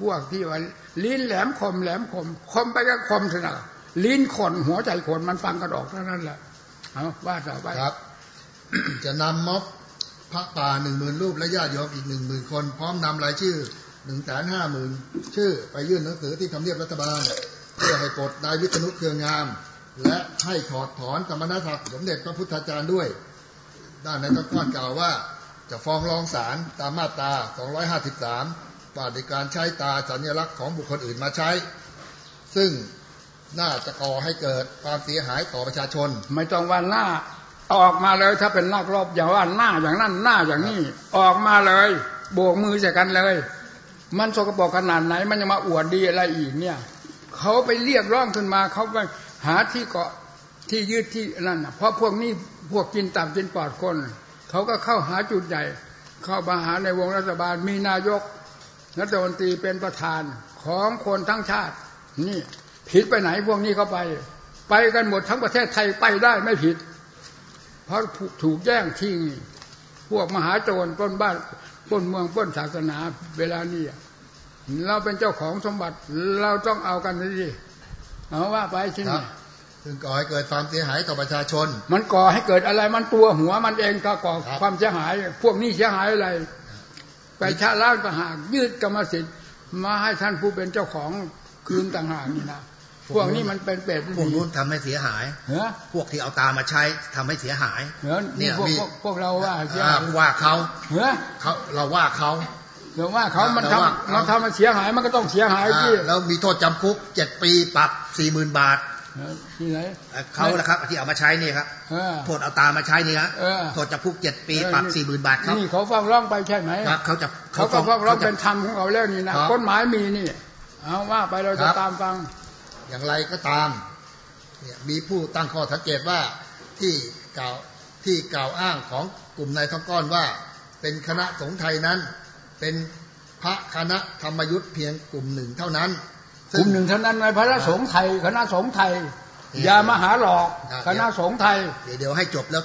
S1: พวกที่ว่าลิ้นแหลมคมแหลมคมคมไปก็คมเถอะลิ้นขนหัวใจขนมันฟังกระดอกเท่านั้นแหละเอาว่าต่อไป
S4: ครับ จะนำม็อบพระป่าหนึ่งหมื่นรูปและญาติโยมอีกหนึ่งหมื่นคน พร้อมนำรายชื่อหนึ่งแสนห้าหมื่นชื่อไปยื่นหนังสือที่ทำเนียบรัฐบาล เพื่อให้กดนายวิษณุเครืองาม และให้ถอดถอนสมณศักดิ์สมเด็จพระพุทธาจารย์ด้วย ด้านในต้นก้อนกล่าวว่า จะฟ้องร้องศาลตามมาตรา 253ว่าในการใช้ตาสัญลักษณ์ของบุคคลอื่นมาใช้ ซึ่งน่าจะก่อให้เกิดความเสียหายต่อประชาชน
S1: ไม่ต้องว่าหน้าออกมาเลยถ้าเป็นนักรบอย่าว่าหน้าอย่างนั้นหน้าอย่างนี้ ออกมาเลยโบกมือใส่กันเลย มันสกปรกขนาดไหน มันจะมาอวดดีอะไรอีกเนี่ยเขาไปเรียกร้องขึ้นมาเขาไป หาที่เกาะที่ยืดที่นั่นเพราะพวกนี้พวกกินตับกินปอดคน เขาก็เข้าหาจุดใหญ่ เข้ามาหาในวงรัฐบาลมีนายกรัฐมนตรีเป็นประธานของคนทั้งชาติ นี่ผิดไปไหนพวกนี้เขาไป ไปกันหมดทั้งประเทศไทยไปได้ไม่ผิด เพราะถูกแย่งทิ้งพวกมหาโจรปล้นบ้านปล้นเมืองปล้นศาสนาเวลานี้เราเป็นเจ้าของสมบัติเราต้องเอากันสิ เอาว่าไปชินี่
S4: ซึ่งก่อให้เกิดความเสียหายต่อประชาชน
S1: มันก่อให้เกิดอะไรมันตัวหัวมันเองก็ก่อความเสียหาย พวกนี้เสียหายอะไร ไปชาล้างต่างหากยืดกรรมสิทธิ์มาให้ท่านผู้เป็นเจ้าของคืนต่างหากนี่นะพวกนี้มันเป็นเป็ด
S2: พวกนู้นทำให้เสียหายเพวกที่เอาตามาใช้ทำให้เสียหาย
S1: เนี่ยพวกพวกเราว่าเสียหาย
S4: ว่าเขาเขาเราว่าเขา
S1: เดี๋ยวว่าเขามันทำมันทำมันเสียหายมันก็ต้องเสียหายที่
S4: แล้วมีโทษจำคุกเจ็ดปีปรับสี่หมื่นบาท
S1: ที่ไหน
S2: เขาแหละครับที่เอามาใช้นี่ครับโทษเอาตามาใช้นี่ครับโทษจำคุกเจ็ดปีปรับสี่หมื่นบาทครับ
S1: นี่เขาฟ้องร้องไปใช่ไหม
S2: ครับเขาจะ
S1: เขาก็ฟ้องร้องเป็นธรรมของเขาแล้วนี่นะกฎหมายมีนี่เอาว่าไปเราจะตามฟัง
S4: อย่างไรก็ตามเนี่ยมีผู้ตั้งข้อสังเกตว่าที่กล่าวที่กล่าวอ้างของกลุ่มนายท้องก้อนว่า เป็นคณะสงฆ์ไทยนั้น เป็นพระคณะธรรมยุทธ์เพียงกลุ่มหนึ่งเท่านั้น
S1: กลุ่มหนึ่งเท่านั้นในพระสงฆ์ไทยคณะสงฆ์ไทยอย่ามาหาหลอกคณะสงฆ์ไทย
S4: เดี๋ยวเดี๋ยวให้จบแล้ว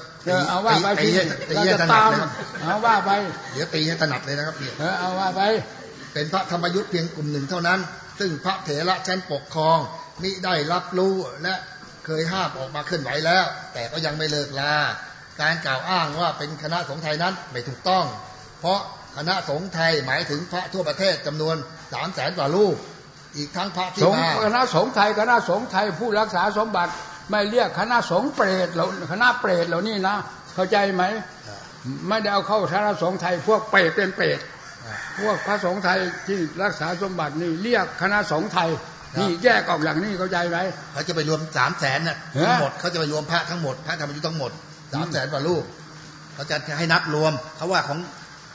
S1: เอาว่าไปที่เราจะตามเอาว่าไป
S4: เดี๋ยวตีให้ถนัดเลยนะครับเนี่ย
S1: เอาว่าไป
S4: เป็นพระธรรมยุทธ์เพียงกลุ่มหนึ่งเท่านั้น ซึ่งพระเถระชั้นปกครองมิได้รับรู้และเคยห้ามออกมาเคลื่อนไหวแล้ว แต่ก็ยังไม่เลิกลาการกล่าวอ้างว่าเป็นคณะสงฆ์ไทยนั้นไม่ถูกต้อง เพราะ คณะสงฆ์ไทยหมายถึงพระทั่วประเทศจำนวนสามแสนกว่ารูป อีกทั้งพระที่มา
S1: คณะสงฆ์ไทยคณะสงฆ์ไทยผู้รักษาสมบัติไม่เรียกคณะสงฆ์เปรตเหล่าคณะเปรตเหล่านี้นะ เข้าใจไหมไม่ได้เอาเข้าคณะสงฆ์ไทยพวกเปรตเป็นเปรตพวกพระสงฆ์ไทยที่รักษาสมบัตินี่เรียกคณะสงฆ์ไทยนี่แยกออกอย่างนี้เข้าใจไหม
S4: เขาจะไปรวมสามแสนน่ะทั้งหมดเขาจะไปรวมพระทั้งหมดพระธรรมยุทธ์ทั้งหมดสามแสนกว่ารูปเขาจะให้นับรวมเขาว่าของ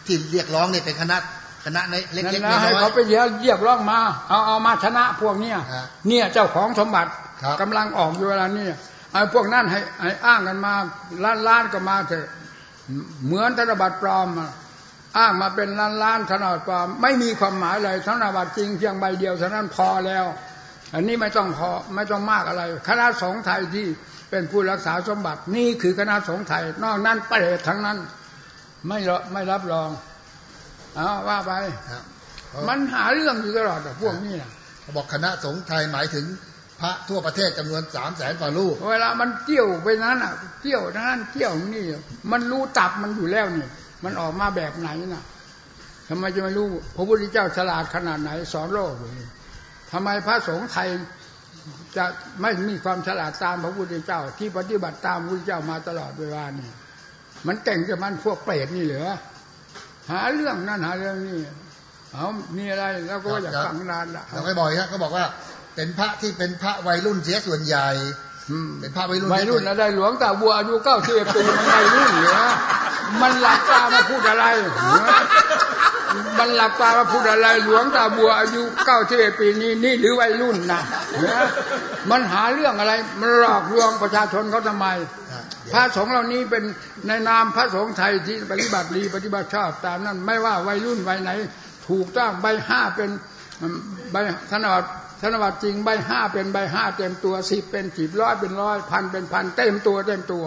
S4: ที่เรียกร้องเนี่ยเป็นคณะคณะเล็กๆน้อยให้
S1: เขาไปเรียกร้องมา เอาเอามาชนะพวกเนี้ยเนี่ยเจ้าของสมบัติกำลังออกอยู่เวลานี้ไอ้พวกนั้นให้อ้างกันมาล้านล้านก็มาเถอะเหมือนธนบัตรปลอมอ้างมาเป็นล้านล้านธนบัตรปลอมไม่มีความหมายเลยธนบัตรจริงเพียงใบเดียวเท่านั้นพอแล้ว อันนี้ไม่ต้องพอไม่ต้องมากอะไร คณะสงฆ์ไทยที่เป็นผู้รักษาสมบัตินี่คือคณะสงฆ์ไทย นอกนั้นเปรตทั้งนั้น ไม่ไม่รับรองเอาว่าไปมันหาเรื่องอยู่ตลอดพวกนี้นะ
S4: บอกคณะสงฆ์ไทยหมายถึงพระทั่วประเทศจำนวนสามแสนกว่าลูก
S1: เวลามันเกี่ยวไปนั้นอะเกี่ยวนั้นเกี่ยวนี่ มันรู้ตับมันอยู่แล้วนี่ มันออกมาแบบไหนน่ะทำไมจะไม่รู้พระพุทธเจ้าฉลาดขนาดไหนสอนโลกเลยทำไมพระสงฆ์ไทยจะไม่มีความฉลาดตามพระพุทธเจ้า ที่ปฏิบัติตามพระพุทธเจ้ามาตลอดเวลานี่ มันเก่งกับมันพวกเปรตนี่เหรอหาเรื่องนั่นหาเรื่องนี่เอามีอะไรแล้วก็อยากฟังนานละ
S4: เราไม่บอกฮะเขาบอกว่า เป็นพระที่เป็นพระวัยรุ่นเสียส่วนใหญ่
S1: อืม
S4: เป็นพระวัยรุ่น
S1: วัยรุ่นนะได้หลวงตาบัวอายุเก้าสิบปีมันวัยรุ่นเหรอมันหลับตามาพูดอะไรเหรอมันหลับตามาพูดอะไร หลวงตาบัวอายุเก้าสิบปีนี้นี่หรือวัยรุ่นนะเหรอมันหาเรื่องอะไร มันหลอกลวงประชาชนเขาทำไม
S4: อะเดี๋ยว
S1: พระสงฆ์เหล่านี้เป็นในนามพระสงฆ์ไทยที่ปฏิบัติดีปฏิบัติชอบตามนั้น ไม่ว่าวัยรุ่นวัยไหน ถูกต้องใบห้าเป็นอืมใบธนบัตรธนบัตรจริงใบห้าเป็นใบห้าเต็มตัวสิบเป็นสิบร้อยเป็นร้อยพันเป็นพันเต็มตัวเต็มตัว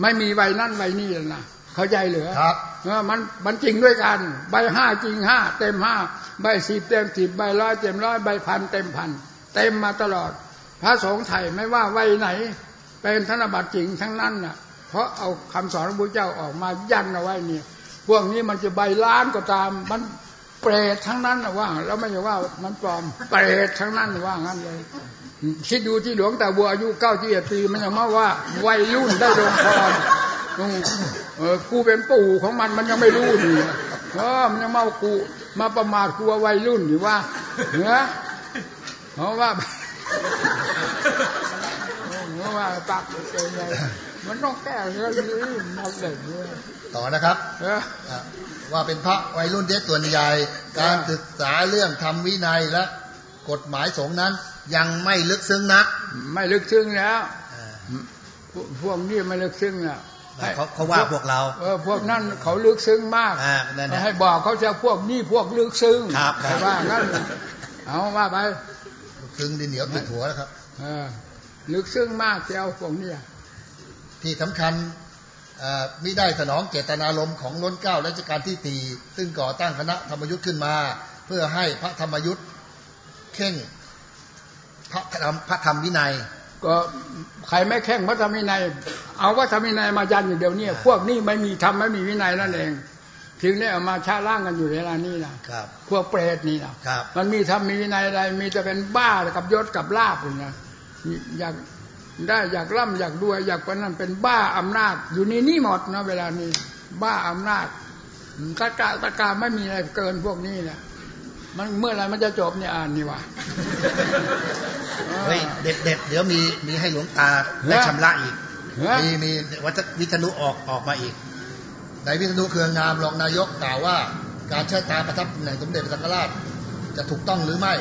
S1: ไม่มีใบนั่นใบนี่แล้วนะเข้าใจเหรือ
S4: ครับ
S1: เออมันมันจริงด้วยกัน ใบห้าจริงห้าเต็มห้าใบสิบเต็มสิบใบร้อยเต็มร้อยใบพันเต็มพันเต็มมาตลอด พระสงฆ์ไทยไม่ว่าวัยไหน เป็นธนบัตรจริงทั้งนั้นน่ะ เพราะเอาคำสอนของพระเจ้าออกมายันเอาไว้เนี่ยพวกนี้มันจะใบล้านก็ตาม มันเปรตทั้งนั้นนะว่า แล้วไม่ใช่ว่ามันปลอมเปรตทั้งนั้นว่างั้นเลยคิดดูที่หลวงตาบัวอายุเก้าที่ปีมันยังมาว่าวัยรุ่นได้ลงพรเออกูเป็นปู่ของมันมันยังไม่รู้นี่เออมันยังมาเอากูมาประมาทกูว่าวัยรุ่นอยู่ว่าเนื้อเพราะว่า เนื้อว่าตักเป็นไงมันต้องแก้เรื่องนี้มาเด็กเนี่ย
S4: ต่อนะครับ
S1: เออ
S4: อะว่าเป็นพระวัยรุ่นเสียส่วนใหญ่ การศึกษาเรื่องธรรมวินัยและกฎหมายสงฆ์นั้น ยังไม่ลึกซึ้งนัก
S1: ไม่ลึกซึ้งแล้ว
S4: อ่า
S1: พวกพวกนี้ไม่ลึกซึ้งอะ
S5: เขาเขาว่าพวกเรา
S1: เออพวกนั้นเขาลึกซึ้งมาก
S5: อ่านั่นนะ
S1: ให้บอกเขาจะพวกนี้พวกลึกซึ้ง
S5: ครับครับ
S1: แต่ว่างั้นเอาว่าไป
S4: ลึกซึ้งดินเหนียวติดหัวแล้วครับ
S1: เออ ลึกซึ้งมากเจ้าพวกเนี้ย
S4: ที่สำคัญเอ่อมิได้สนองเจตนารมณ์ของล้นเกล้ารัชกาลที่ตีซึ่งก่อตั้งคณะธรรมยุทธ์ขึ้นมา เพื่อให้พระธรรมยุทธ์เข่งพระธรรมพระธรรมวินัย
S1: ก็ใครไม่แข่งพระธรรมวินัย เอาพระธรรมวินัยมายันอยู่เดี๋ยวนี้พวกนี้ไม่มีธรรมไม่มีวินัยนั่นเองถึงได้เอามาชาล่างกันอยู่เวลานี้นะครับพวกเปรตนี่นะครับมันมีธรรมมีวินัยอะไรมีแต่เป็นบ้ากับยศกับลาบเลยนะ อยากได้อยากร่ำอยากรวยอยากเป็นนั่นเป็นบ้าอำนาจ อยู่นี่นี่หมดนะเวลานี้ บ้าอำนาจตะกาตะกาไม่มีอะไรเกินพวกนี้นะมันเมื่อไหรมันจะจบเนี่ยอ่านนี่วะ
S5: เฮ้ยเด็ดเด็ดๆเดี๋ยวมีมีให้หลวงตาได้ชำระอีก
S1: เฮ้ย
S5: มีมีวัฒวิทนุออกออกมาอีก
S4: ในวิษณุเครืองามรองนายกกล่าวว่า การใช้ตาประทับตำแหน่งสมเด็จพระสังฆราชจะถูกต้องหรือไม่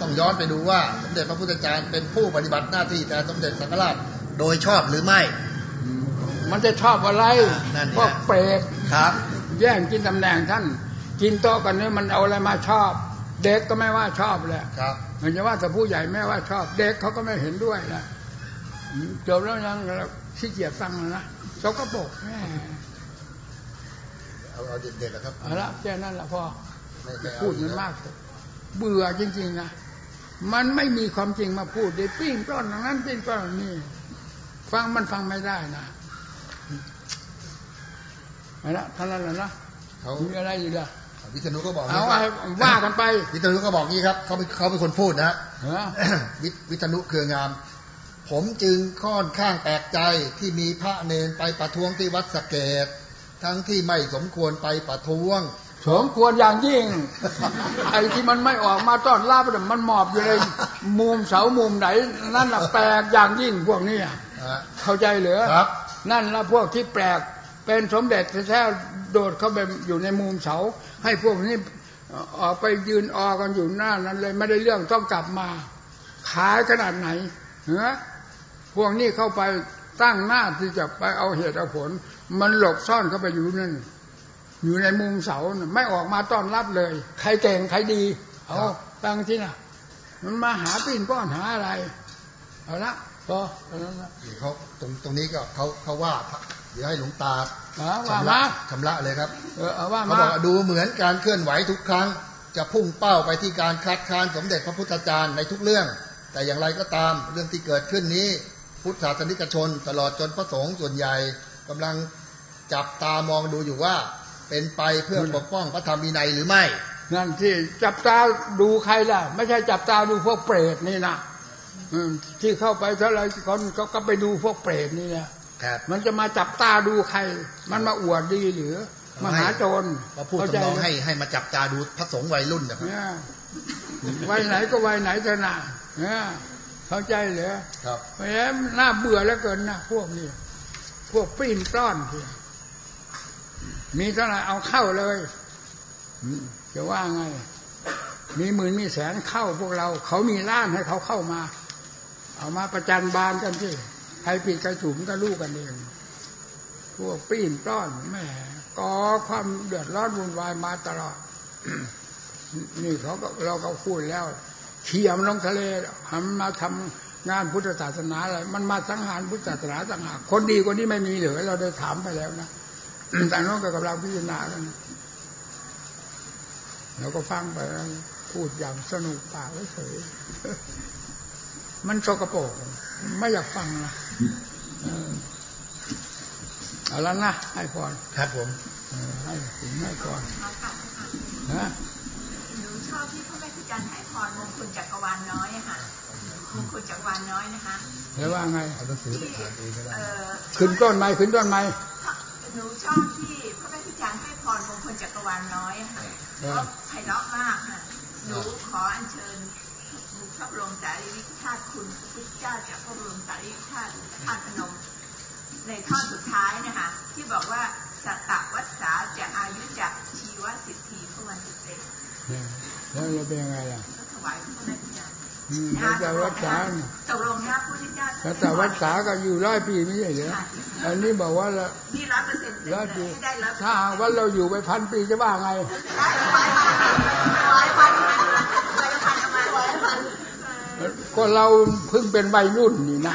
S4: ต้องย้อนไปดูว่าสมเด็จพระพุทธจารย์เป็นผู้ปฏิบัติหน้าที่แทนสมเด็จสังฆราช
S5: โดยชอบหรือไม่
S1: มันจะชอบอะไร
S5: อ่านั่นไง
S1: พวกเปรต
S5: ครับ
S1: แย่งกินตำแหน่งท่าน กินโต๊ะกันเนี่ยมันเอาอะไรมาชอบ เด็กก็ไม่ว่าชอบแหละ
S4: ครับ
S1: มันจะว่าแต่ผู้ใหญ่ไม่ว่าชอบ เด็กเขาก็ไม่เห็นด้วยนะจบแล้วยังขี้เกียจฟังแล้วนะสกปรกแม่
S4: เอาเอาเด็ดๆนะครับ
S1: เอาละแค่นั้นละพอ
S4: ไม่ไม่เอา
S1: พูดมันมาก เบื่อจริงๆนะ มันไม่มีความจริงมาพูดเดี๋ยวปิ้งปล้อนอย่างนั้นปิ้งปล้อนอย่างนี้ฟังมันฟังไม่ได้นะเอาละเท่านั้นแหละนะ
S4: เขา
S1: มีอะไรอีกล่ะ
S4: วิษณุก็บอก
S1: เอา
S4: ว่า
S1: ว่ากันไป
S4: วิษณุก็บอกงี้ครับเขาเป็นเขาเป็นคนพูดนะ
S1: เหรอ
S4: วิวิษณุเครืองาม ผมจึงค่อนข้างแปลกใจที่มีพระเนนไปประท้วงที่วัดสะเกดทั้งที่ไม่สมควรไปประท้วง
S1: สมควรอย่างยิ่ง ไอ้ที่มันไม่ออกมาต้อนรับน่ะมันหมอบอยู่ในมุมเสามุมไหน นั่นแหละแปลกอย่างยิ่งพวกนี้อะ
S4: นะฮะ
S1: เข้าใจเหรือ
S4: ครับ
S1: นั่นละพวกที่แปลกเป็นสมเด็จแท้ๆโดดเข้าไปอยู่ในมุมเสา ให้พวกนี้ออกไปยืนออกันอยู่หน้านั้นเลยไม่ได้เรื่องต้องกลับมาขายขนาดไหนเฮ้พวกนี้เข้าไปตั้งหน้าที่จะไปเอาเหตุเอาผล มันหลบซ่อนเข้าไปอยู่นั่น อยู่ในมุมเสาน่ะไม่ออกมาต้อนรับเลย ใครเก่งใครดีเอาตั้งที่น่ะ มันมาหาปีนป้อนหาอะไรเอาละพอเท่านั้นละ
S4: เขาตรงตรงนี้ก็เขาเขาว่าเดี๋ยวให้หลวงตา
S1: เอาว่า
S4: ชำ
S1: มา
S4: ระชำระเลยครับ
S1: เออเอาว่า
S4: เขา
S1: มา
S4: บอกว่าดูเหมือนการเคลื่อนไหวทุกครั้ง จะพุ่งเป้าไปที่การคัดค้านสมเด็จพระพุทธจารย์ในทุกเรื่อง แต่อย่างไรก็ตามเรื่องที่เกิดขึ้นนี้ พุทธศาสนิกชน ตลอดจนพระสงฆ์ส่วนใหญ่กำลังจับตามองดูอยู่ว่า เป็นไปเพื่อปกป้องพระธรรมวินัยหรือไม่
S1: นั่นที่จับตาดูใครล่ะ ไม่ใช่จับตาดูพวกเปรตนี่นะอืมที่เข้าไปเท่าไรคนเขาก็ไปดูพวกเปรตนี่แหละ
S5: ครับ
S1: มันจะมาจับตาดูใคร มันมาอวดดีหรือมาหาโจร
S5: มาพูด
S1: เข้าใจ
S5: ทำนอง
S1: ไหม
S5: ให้ให้มาจับตาดูพระสงฆ์วัยรุ่นนะครับ
S1: เนี่ยวัยไหนก็วัยไหนเถอะนะเนี่ยเข้าใจเหรอ
S4: ครับ
S1: แหมน่าเบื่อแล้วเกินนะพวกนี้ พวกปีนปล้อนที่ มีเท่าไหร่เอาเข้าเลยจะว่าไง มีหมื่นมีแสนเข้าพวกเรา เขามีล้านให้เขาเข้ามา เอามาประจันบานกันที่ใครผิดใครถูกก็รู้กันเองพวกปีนป้อนแหม่ก่อความเดือดร้อนวุ่นวายมาตลอดนี่เขาก็เราก็พูดแล้วเขี่ยมลงทะเลทำมาทำงานพุทธศาสนาอะไรมันมาสังหารพุทธศาสนาต่างหากคนดีกว่านี้ไม่มีเหลือเราได้ถามไปแล้วนะ แต่น้องก็กำลังพิจารณากันเราก็ฟังไปแล้วพูดอย่างสนุกปากเฉยๆมันโชกระโปรกไม่อยากฟังนะเออเอาแล้วนะให้พร
S5: ครับผม
S1: เออให้ถึงให้ก่อน
S3: ขอกลับค่ะ
S1: นะ
S3: หนูชอบที่พระแม่พิจันถ่ายพรมงคลจักรวาลน้อยอะค่ะมงคลจักรวาลน้อยนะคะ
S1: แล้วว่าไง
S4: เอาหนังสือไปอ่านเองก็ได้
S3: เอ่อ
S1: ขึ้นต้นไม้ขึ้นต้นไม้
S3: หนูชอบที่พระแม่พิจันให้พรมงคลจักรวาลน้อยอะค่ะ
S1: เออ
S3: ก็ไพเราะมากค่ะหนูขออัญเชิญพระบรมสารีริกธาตุคุณพระพุทธเจ้าจากพระบรมสารีริกธาตุธาตุพนม ในท่อนสุดท้ายนะคะที่บอกว่าสัตตวัฏสาจะอายุจะชีวสิทธีพระวันตุเต
S1: เนี่ยแล้วจะเป็นยังไงล่ะ
S3: ก็ถวายพระแม่พิจัน
S1: อืมแล้วแต่วัดสา
S3: ตกลงนะพระพุทธเจ้า
S1: แล้วแต่วัดสาก็อยู่ร้อยปีไม่ใช่เหรออันนี้บอกว่าละ
S3: นี่ร้อยเปอร์เซ็นต์
S1: ร้อยปี
S3: ให้ได้ร้อย
S1: ถ้าหากว่าเราอยู่ไปพันปีจะว่าไง
S3: ร้อยพันร้อยพันประมาณร้อยพัน
S1: ก็เราเพิ่งเป็นวัยรุ่นนี่นะ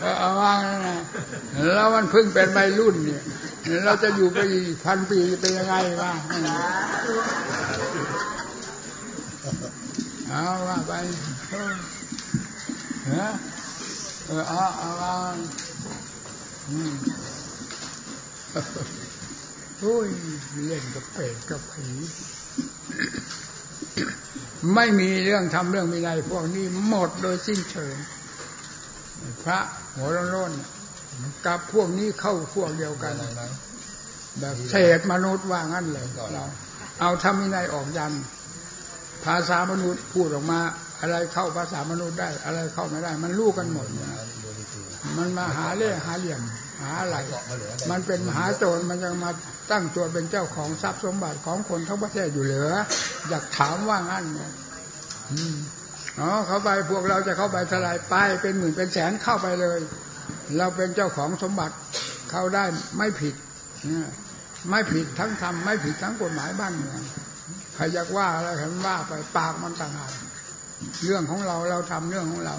S1: เอาว่างนะแล้วมันเพิ่งเป็นวัยรุ่นเนี่ย เราจะอยู่ไปอีกพันปีเป็นยังไงวะเอาว่าไปเออเอเอาเอาเอาอืมโอ้ยเล่นกับเป็ดกับผีไม่มีเรื่องทำเรื่องมีอะไรพวกนี้หมดโดยสิ้นเชิง ระ หัวโล้นๆกับพวกนี้เข้าพวกเดียวกันแบบเศษมนุษย์ว่างั้นเลยเราเอาทำวินัยออกยัน ภาษามนุษย์พูดออกมา อะไรเข้าภาษามนุษย์ได้ อะไรเข้าไม่ได้ มันรู้กันหมดนะมันมาหาเล่ห์หาเหลี่ยมหาอะไรมันเป็นมหาโจรมันยังมาตั้งตัวเป็นเจ้าของทรัพย์สมบัติของคนทั้งประเทศอยู่เหลือ อยากถามว่างั้นเนี่ย อืมอ๋อเข้าไปพวกเราจะเข้าไปทลายไปเป็นหมื่นเป็นแสนเข้าไปเลย เราเป็นเจ้าของสมบัติเข้าได้ไม่ผิดเนี่ยไม่ผิดทั้งธรรมไม่ผิดทั้งกฎหมายบ้านเมืองใครอยากว่าอะไรเห็นว่าไปปากมันต่างหากเรื่องของเราเราทำเรื่องของเรา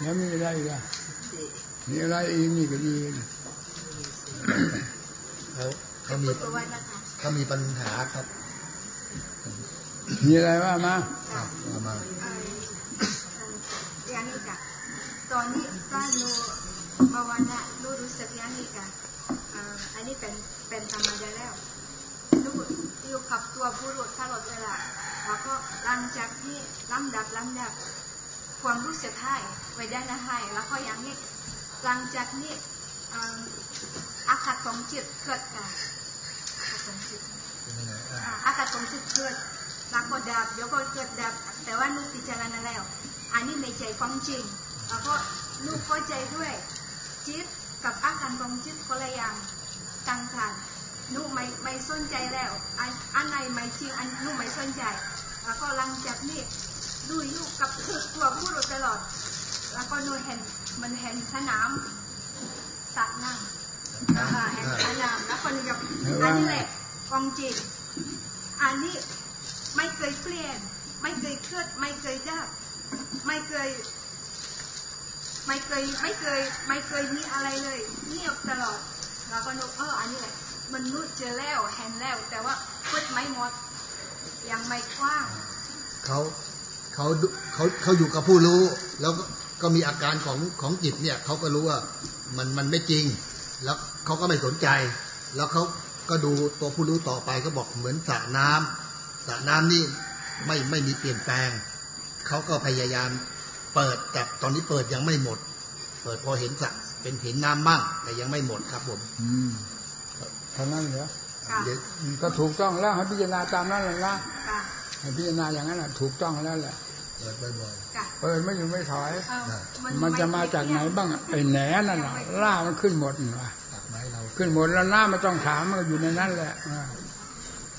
S1: แล้วมีอะไรอีกอะมีอะไรอีกนี่ก็ดี
S4: เขาเขามีเขามีปัญหาครับ
S1: มีอะไรว่ามา
S4: อะเอามา
S6: อย่าง นี้ค่ะ ตอนนี้ป้าหนูภาวนาหนูรู้สึกอย่างนี้ค่ะเอ่ออันนี้เป็นเป็นธรรมดาแล้วหนูอยู่กับตัวบุรุษตลอดเวลาแล้วก็หลังจากที่ลำดับลำดับความรู้สึกให้ไว้ได้นะให้แล้วก็อย่างนี้หลังจากนี้เอ่ออาคาตของจิตเกิดค่ะอาคาตของจิต
S4: เป็นยังไงอะ
S6: อ่าอากาศตรงจุดเกิดแล้วก็ดับเดี๋ยวก็เกิดดับ แต่ว่านุกพิจารณาแล้ว ใช่ความจริงแล้วก็นุกเข้าใจด้วยจิตกับอาการของจิตคนละอย่างต่างกันนุกไม่ไม่สนใจแล้วอันอันไหนไม่จริงอันนุกไม่สนใจ แล้วก็หลังจากนี้ดูอยู่กับตัวผู้ตลอด แล้วก็นุกเห็นมันเห็นสนามสระน้ำอ่าเห็นสนามแล้วคนกับอันนี้แหละความจริงอันนี้ไม่เคยเปลี่ยน ไม่เคยเคลื่อนไม่เคยดับ ไม่เคย ไม่เคยไม่เคย ไม่เคยมีอะไรเลยเงียบตลอดแล้วก็นึกเอออันนี้แหละมันนุษย์เจอแล้วเห็นแล้ว แต่ว่าพูดไม่หมดยังไม่กว้าง
S4: เขาเขาเขาเขาอยู่กับผู้รู้ แล้วก็มีอาการของของจิตเนี่ยเขาก็รู้ว่ามันมันไม่จริง แล้วเขาก็ไม่สนใจ แล้วเขาก็ดูตัวผู้รู้ต่อไปก็บอกเหมือนสระน้ำสระน้ำนี่ไม่ไม่มีเปลี่ยนแปลง เขาก็พยายามเปิดแต่ตอนนี้เปิดยังไม่หมด เปิดพอเห็นสระเป็นเห็นน้ำมั่งแต่ยังไม่หมดครับผม
S1: อืมเท่านั้นเหรอ
S6: ค่ะ
S4: เดี๋ยว
S1: อืมก็ถูกต้องแล้วให้พิจารณาตามนั้นเลยนะ
S6: ค่ะ
S1: ให้พิจารณาอย่างนั้นแหละถูกต้องแล้วแหละ
S4: เปิดบ่อย
S6: ค่ะ
S1: เปิดไม่อยู่ไม่ถอย
S6: เออ
S1: มันจะมาจากไหนบ้างอะไอ้แหนนั่นน่ะล่ามันขึ้นหมดน่ะ
S4: ๆตักไม้เรา
S1: ขึ้นหมดแล้วหน้าไม่ต้องถามมันก็อยู่ในนั้นแหละอ่า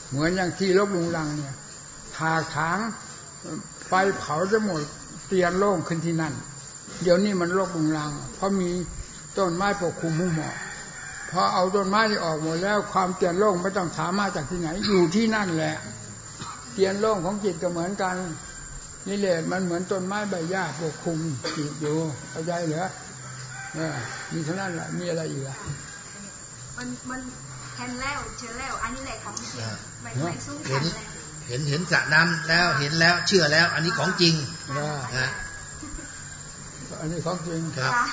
S1: เหมือนอย่างที่ลบลุงลังเนี่ยทาถาง ไฟเผาจะหมดเตียนโล่งขึ้นที่นั่น เดี๋ยวนี้มันโรคลุงลัง เพราะมีต้นไม้ปกคลุมหุ้มหมอกพอเอาต้นไม้ที่ออกหมดแล้วความเตียนโล่งไม่ต้องถามมาจากที่ไหน อยู่ที่นั่นแหละ เตียนโล่งของจิตก็เหมือนกันนิเลศมันเหมือนต้นไม้ใบหญ้าปกคลุมจิตอยู่เข้าใจเหรอเออมีเท่านั้นแหละมีอะไรอีกล่ะ
S6: มันมันเห็นแล้วเจอแล้ว อันนี้แหละของจริงไม่
S1: เนอะ
S6: ไม่สู้
S5: เห็
S6: กัน
S5: น
S6: เลย
S5: เห็นเห็นสระน้ำแล้วเห็นแล้วเชื่อแล้ว อันนี้ของจริง
S1: เออ
S5: นะ
S1: อันนี้ของจริง
S5: ครับ
S6: ค่ะ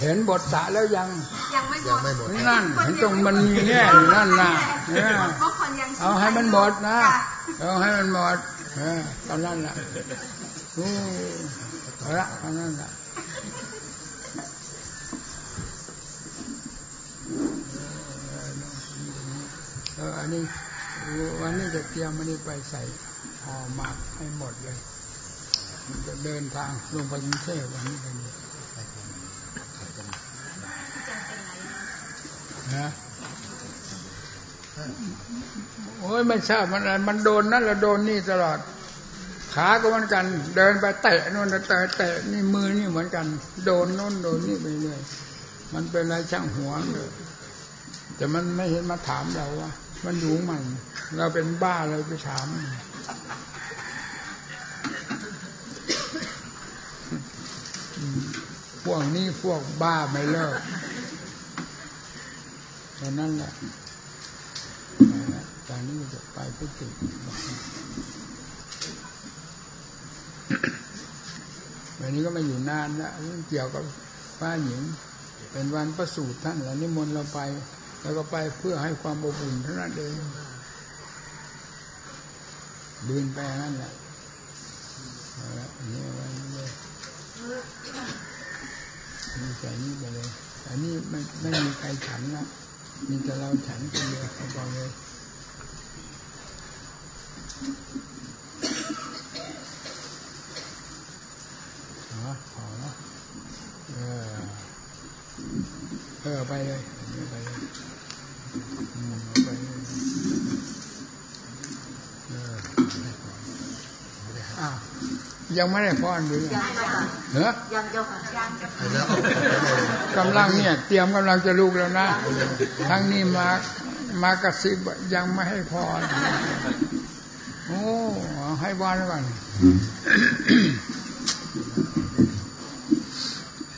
S1: เห็นบทสระแล้วยัง
S6: ยังไม่หม
S4: ยัง
S6: ด
S4: ไม่หมด
S1: นั่นเห็นตรงมันมีแน่อยู่นั่นน่ะเนี่ย
S6: บางคนยังสู้
S1: เอาให้มันหมดนะ
S6: ค่
S1: เอาให้มันหมดเออตอนนั้นแหละโอ้เอาละตอนนั้นแหละเอออันนี้ วันนี้จะเตรียมมันนี้ไปใส่ห่อหมากให้หมดเลยจะเดินทางลงไปกรุงเทพวันนี้ไปนี่นะโอ้ยไม่ทราบมันอะไรมันโดนนั่นแล้วโดนนี่ตลอด ขาก็เหมือนกัน เดินไปเตะนู่นเตะเตะนี่มือนี่เหมือนกัน โดนโน่นโดนนี่ไปเรื่อยมันเป็นอะไรช่างหัวเลยแต่มันไม่เห็นมาถามเราว่า มันอยู่มัน เราเป็นบ้าเราไปถามพวกนี้พวกบ้าไม่เลิกตอนนั้นแหละตอนนี้จะไปพุทธิวันนี้ก็ม่อยู่นานแล้วเรื่องเกี่ยวกับป้าหญิง เป็นวันประสูติท่านแล้วนิมนต์เราไป แล้วก็ไปเพื่อให้ความอบอุ่นเท่านั้นเอง บินไปนั่นแหละเอาละอันนี้เอาไว้เลยมีใส่นี่ไปเลยอันนี้ไม่ไม่มีใครฉันนะมีแต่เราฉันคนเดียวเขาบอกเลยพอแล้วเออ เออไปเลยไปเลยอืมเอาไปเลยเอออ้าว ยังไม่ได้พรดูเลยเหรอ
S3: ยังเจ้าค่ะยังจะ
S4: เห็นแล้วเอาเอาไปเลย
S1: กำลังเนี่ย เตรียมกำลังจะลุกแล้วนะทั้งนี้มามากระซิบว่ายังไม่ให้พรโอ้เอาให้พรก่อน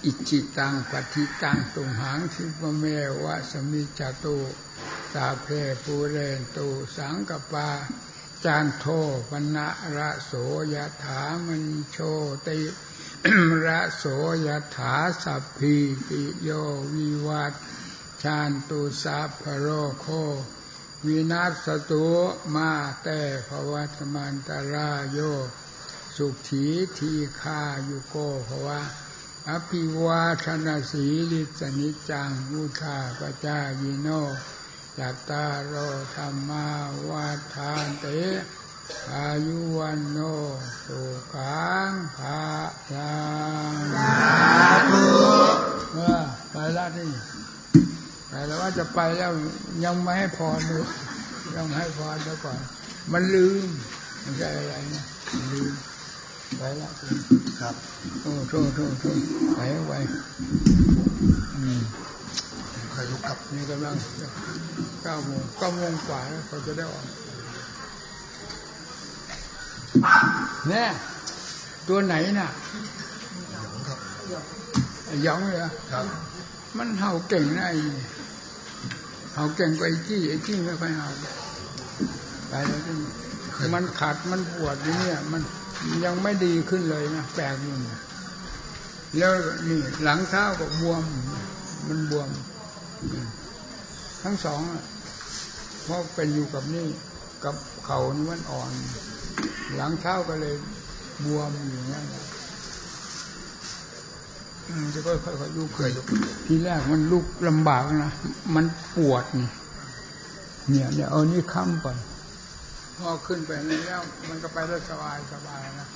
S1: อิจิตังปฏิตังตุมหังคิปะเมวะสมิจจตุสาเพปูเรนตุสังกปา จานโทปนะระโสยถามณิโชติระโสยถาสัพพีติโยวิวัตชานตุสัพพโรโค วินัสตุมาแต่ภวัตมันตรายโย สุขีทีคายุโกภวะอภิวาทนาสีลิสนิจังมุทาปจายโน ยัตตาโรธรรมาวาทานเตอายุวันโนสุขังภาลังสาธุไปแล้วนี่ไปแล้วว่าจะไปแล้วยังไม่ให้พรเลยยังให้พรแล้วก่อน มันลืมไม่ใช่อะไรนะมันลืมไปแล้ว
S4: ครับ
S1: โอ้โทษโทษโทษไปเอาไว้อืม
S4: ใครลุกครับ
S1: นี่กำลังเก้าโมงเก้าโมงกว่าแล้วเขาจะได้ออกแน่ตัวไหนน่ะ
S4: หยองครับ
S1: ไอ้หยองเลยเหรอ
S4: ครับ
S1: มันเห่าเก่งนะไอ้นี่เห่าเก่งกว่าไอ้จี้ไอ้จี้ไม่ค่อยเห่าไปแล้วที่มันขัดมันปวดอยู่เนี่ย มันยังไม่ดีขึ้นเลยนะแปลกอยู่นะแล้วนี่หลังเท้าก็บวม มันบวม ทั้งสองเพราะเป็นอยู่กับนี่กับเขานี่มันอ่อน หลังเท้าก็เลยบวมอย่างนี้นจะค่อยๆลุกเคยทีแรกมันลุกลำบากนะมันปวดเนี่ยเนี่ยเอานี่ค้ำก่อนพอขึ้นไปแล้วมันก็ไปได้สบายสบายนะ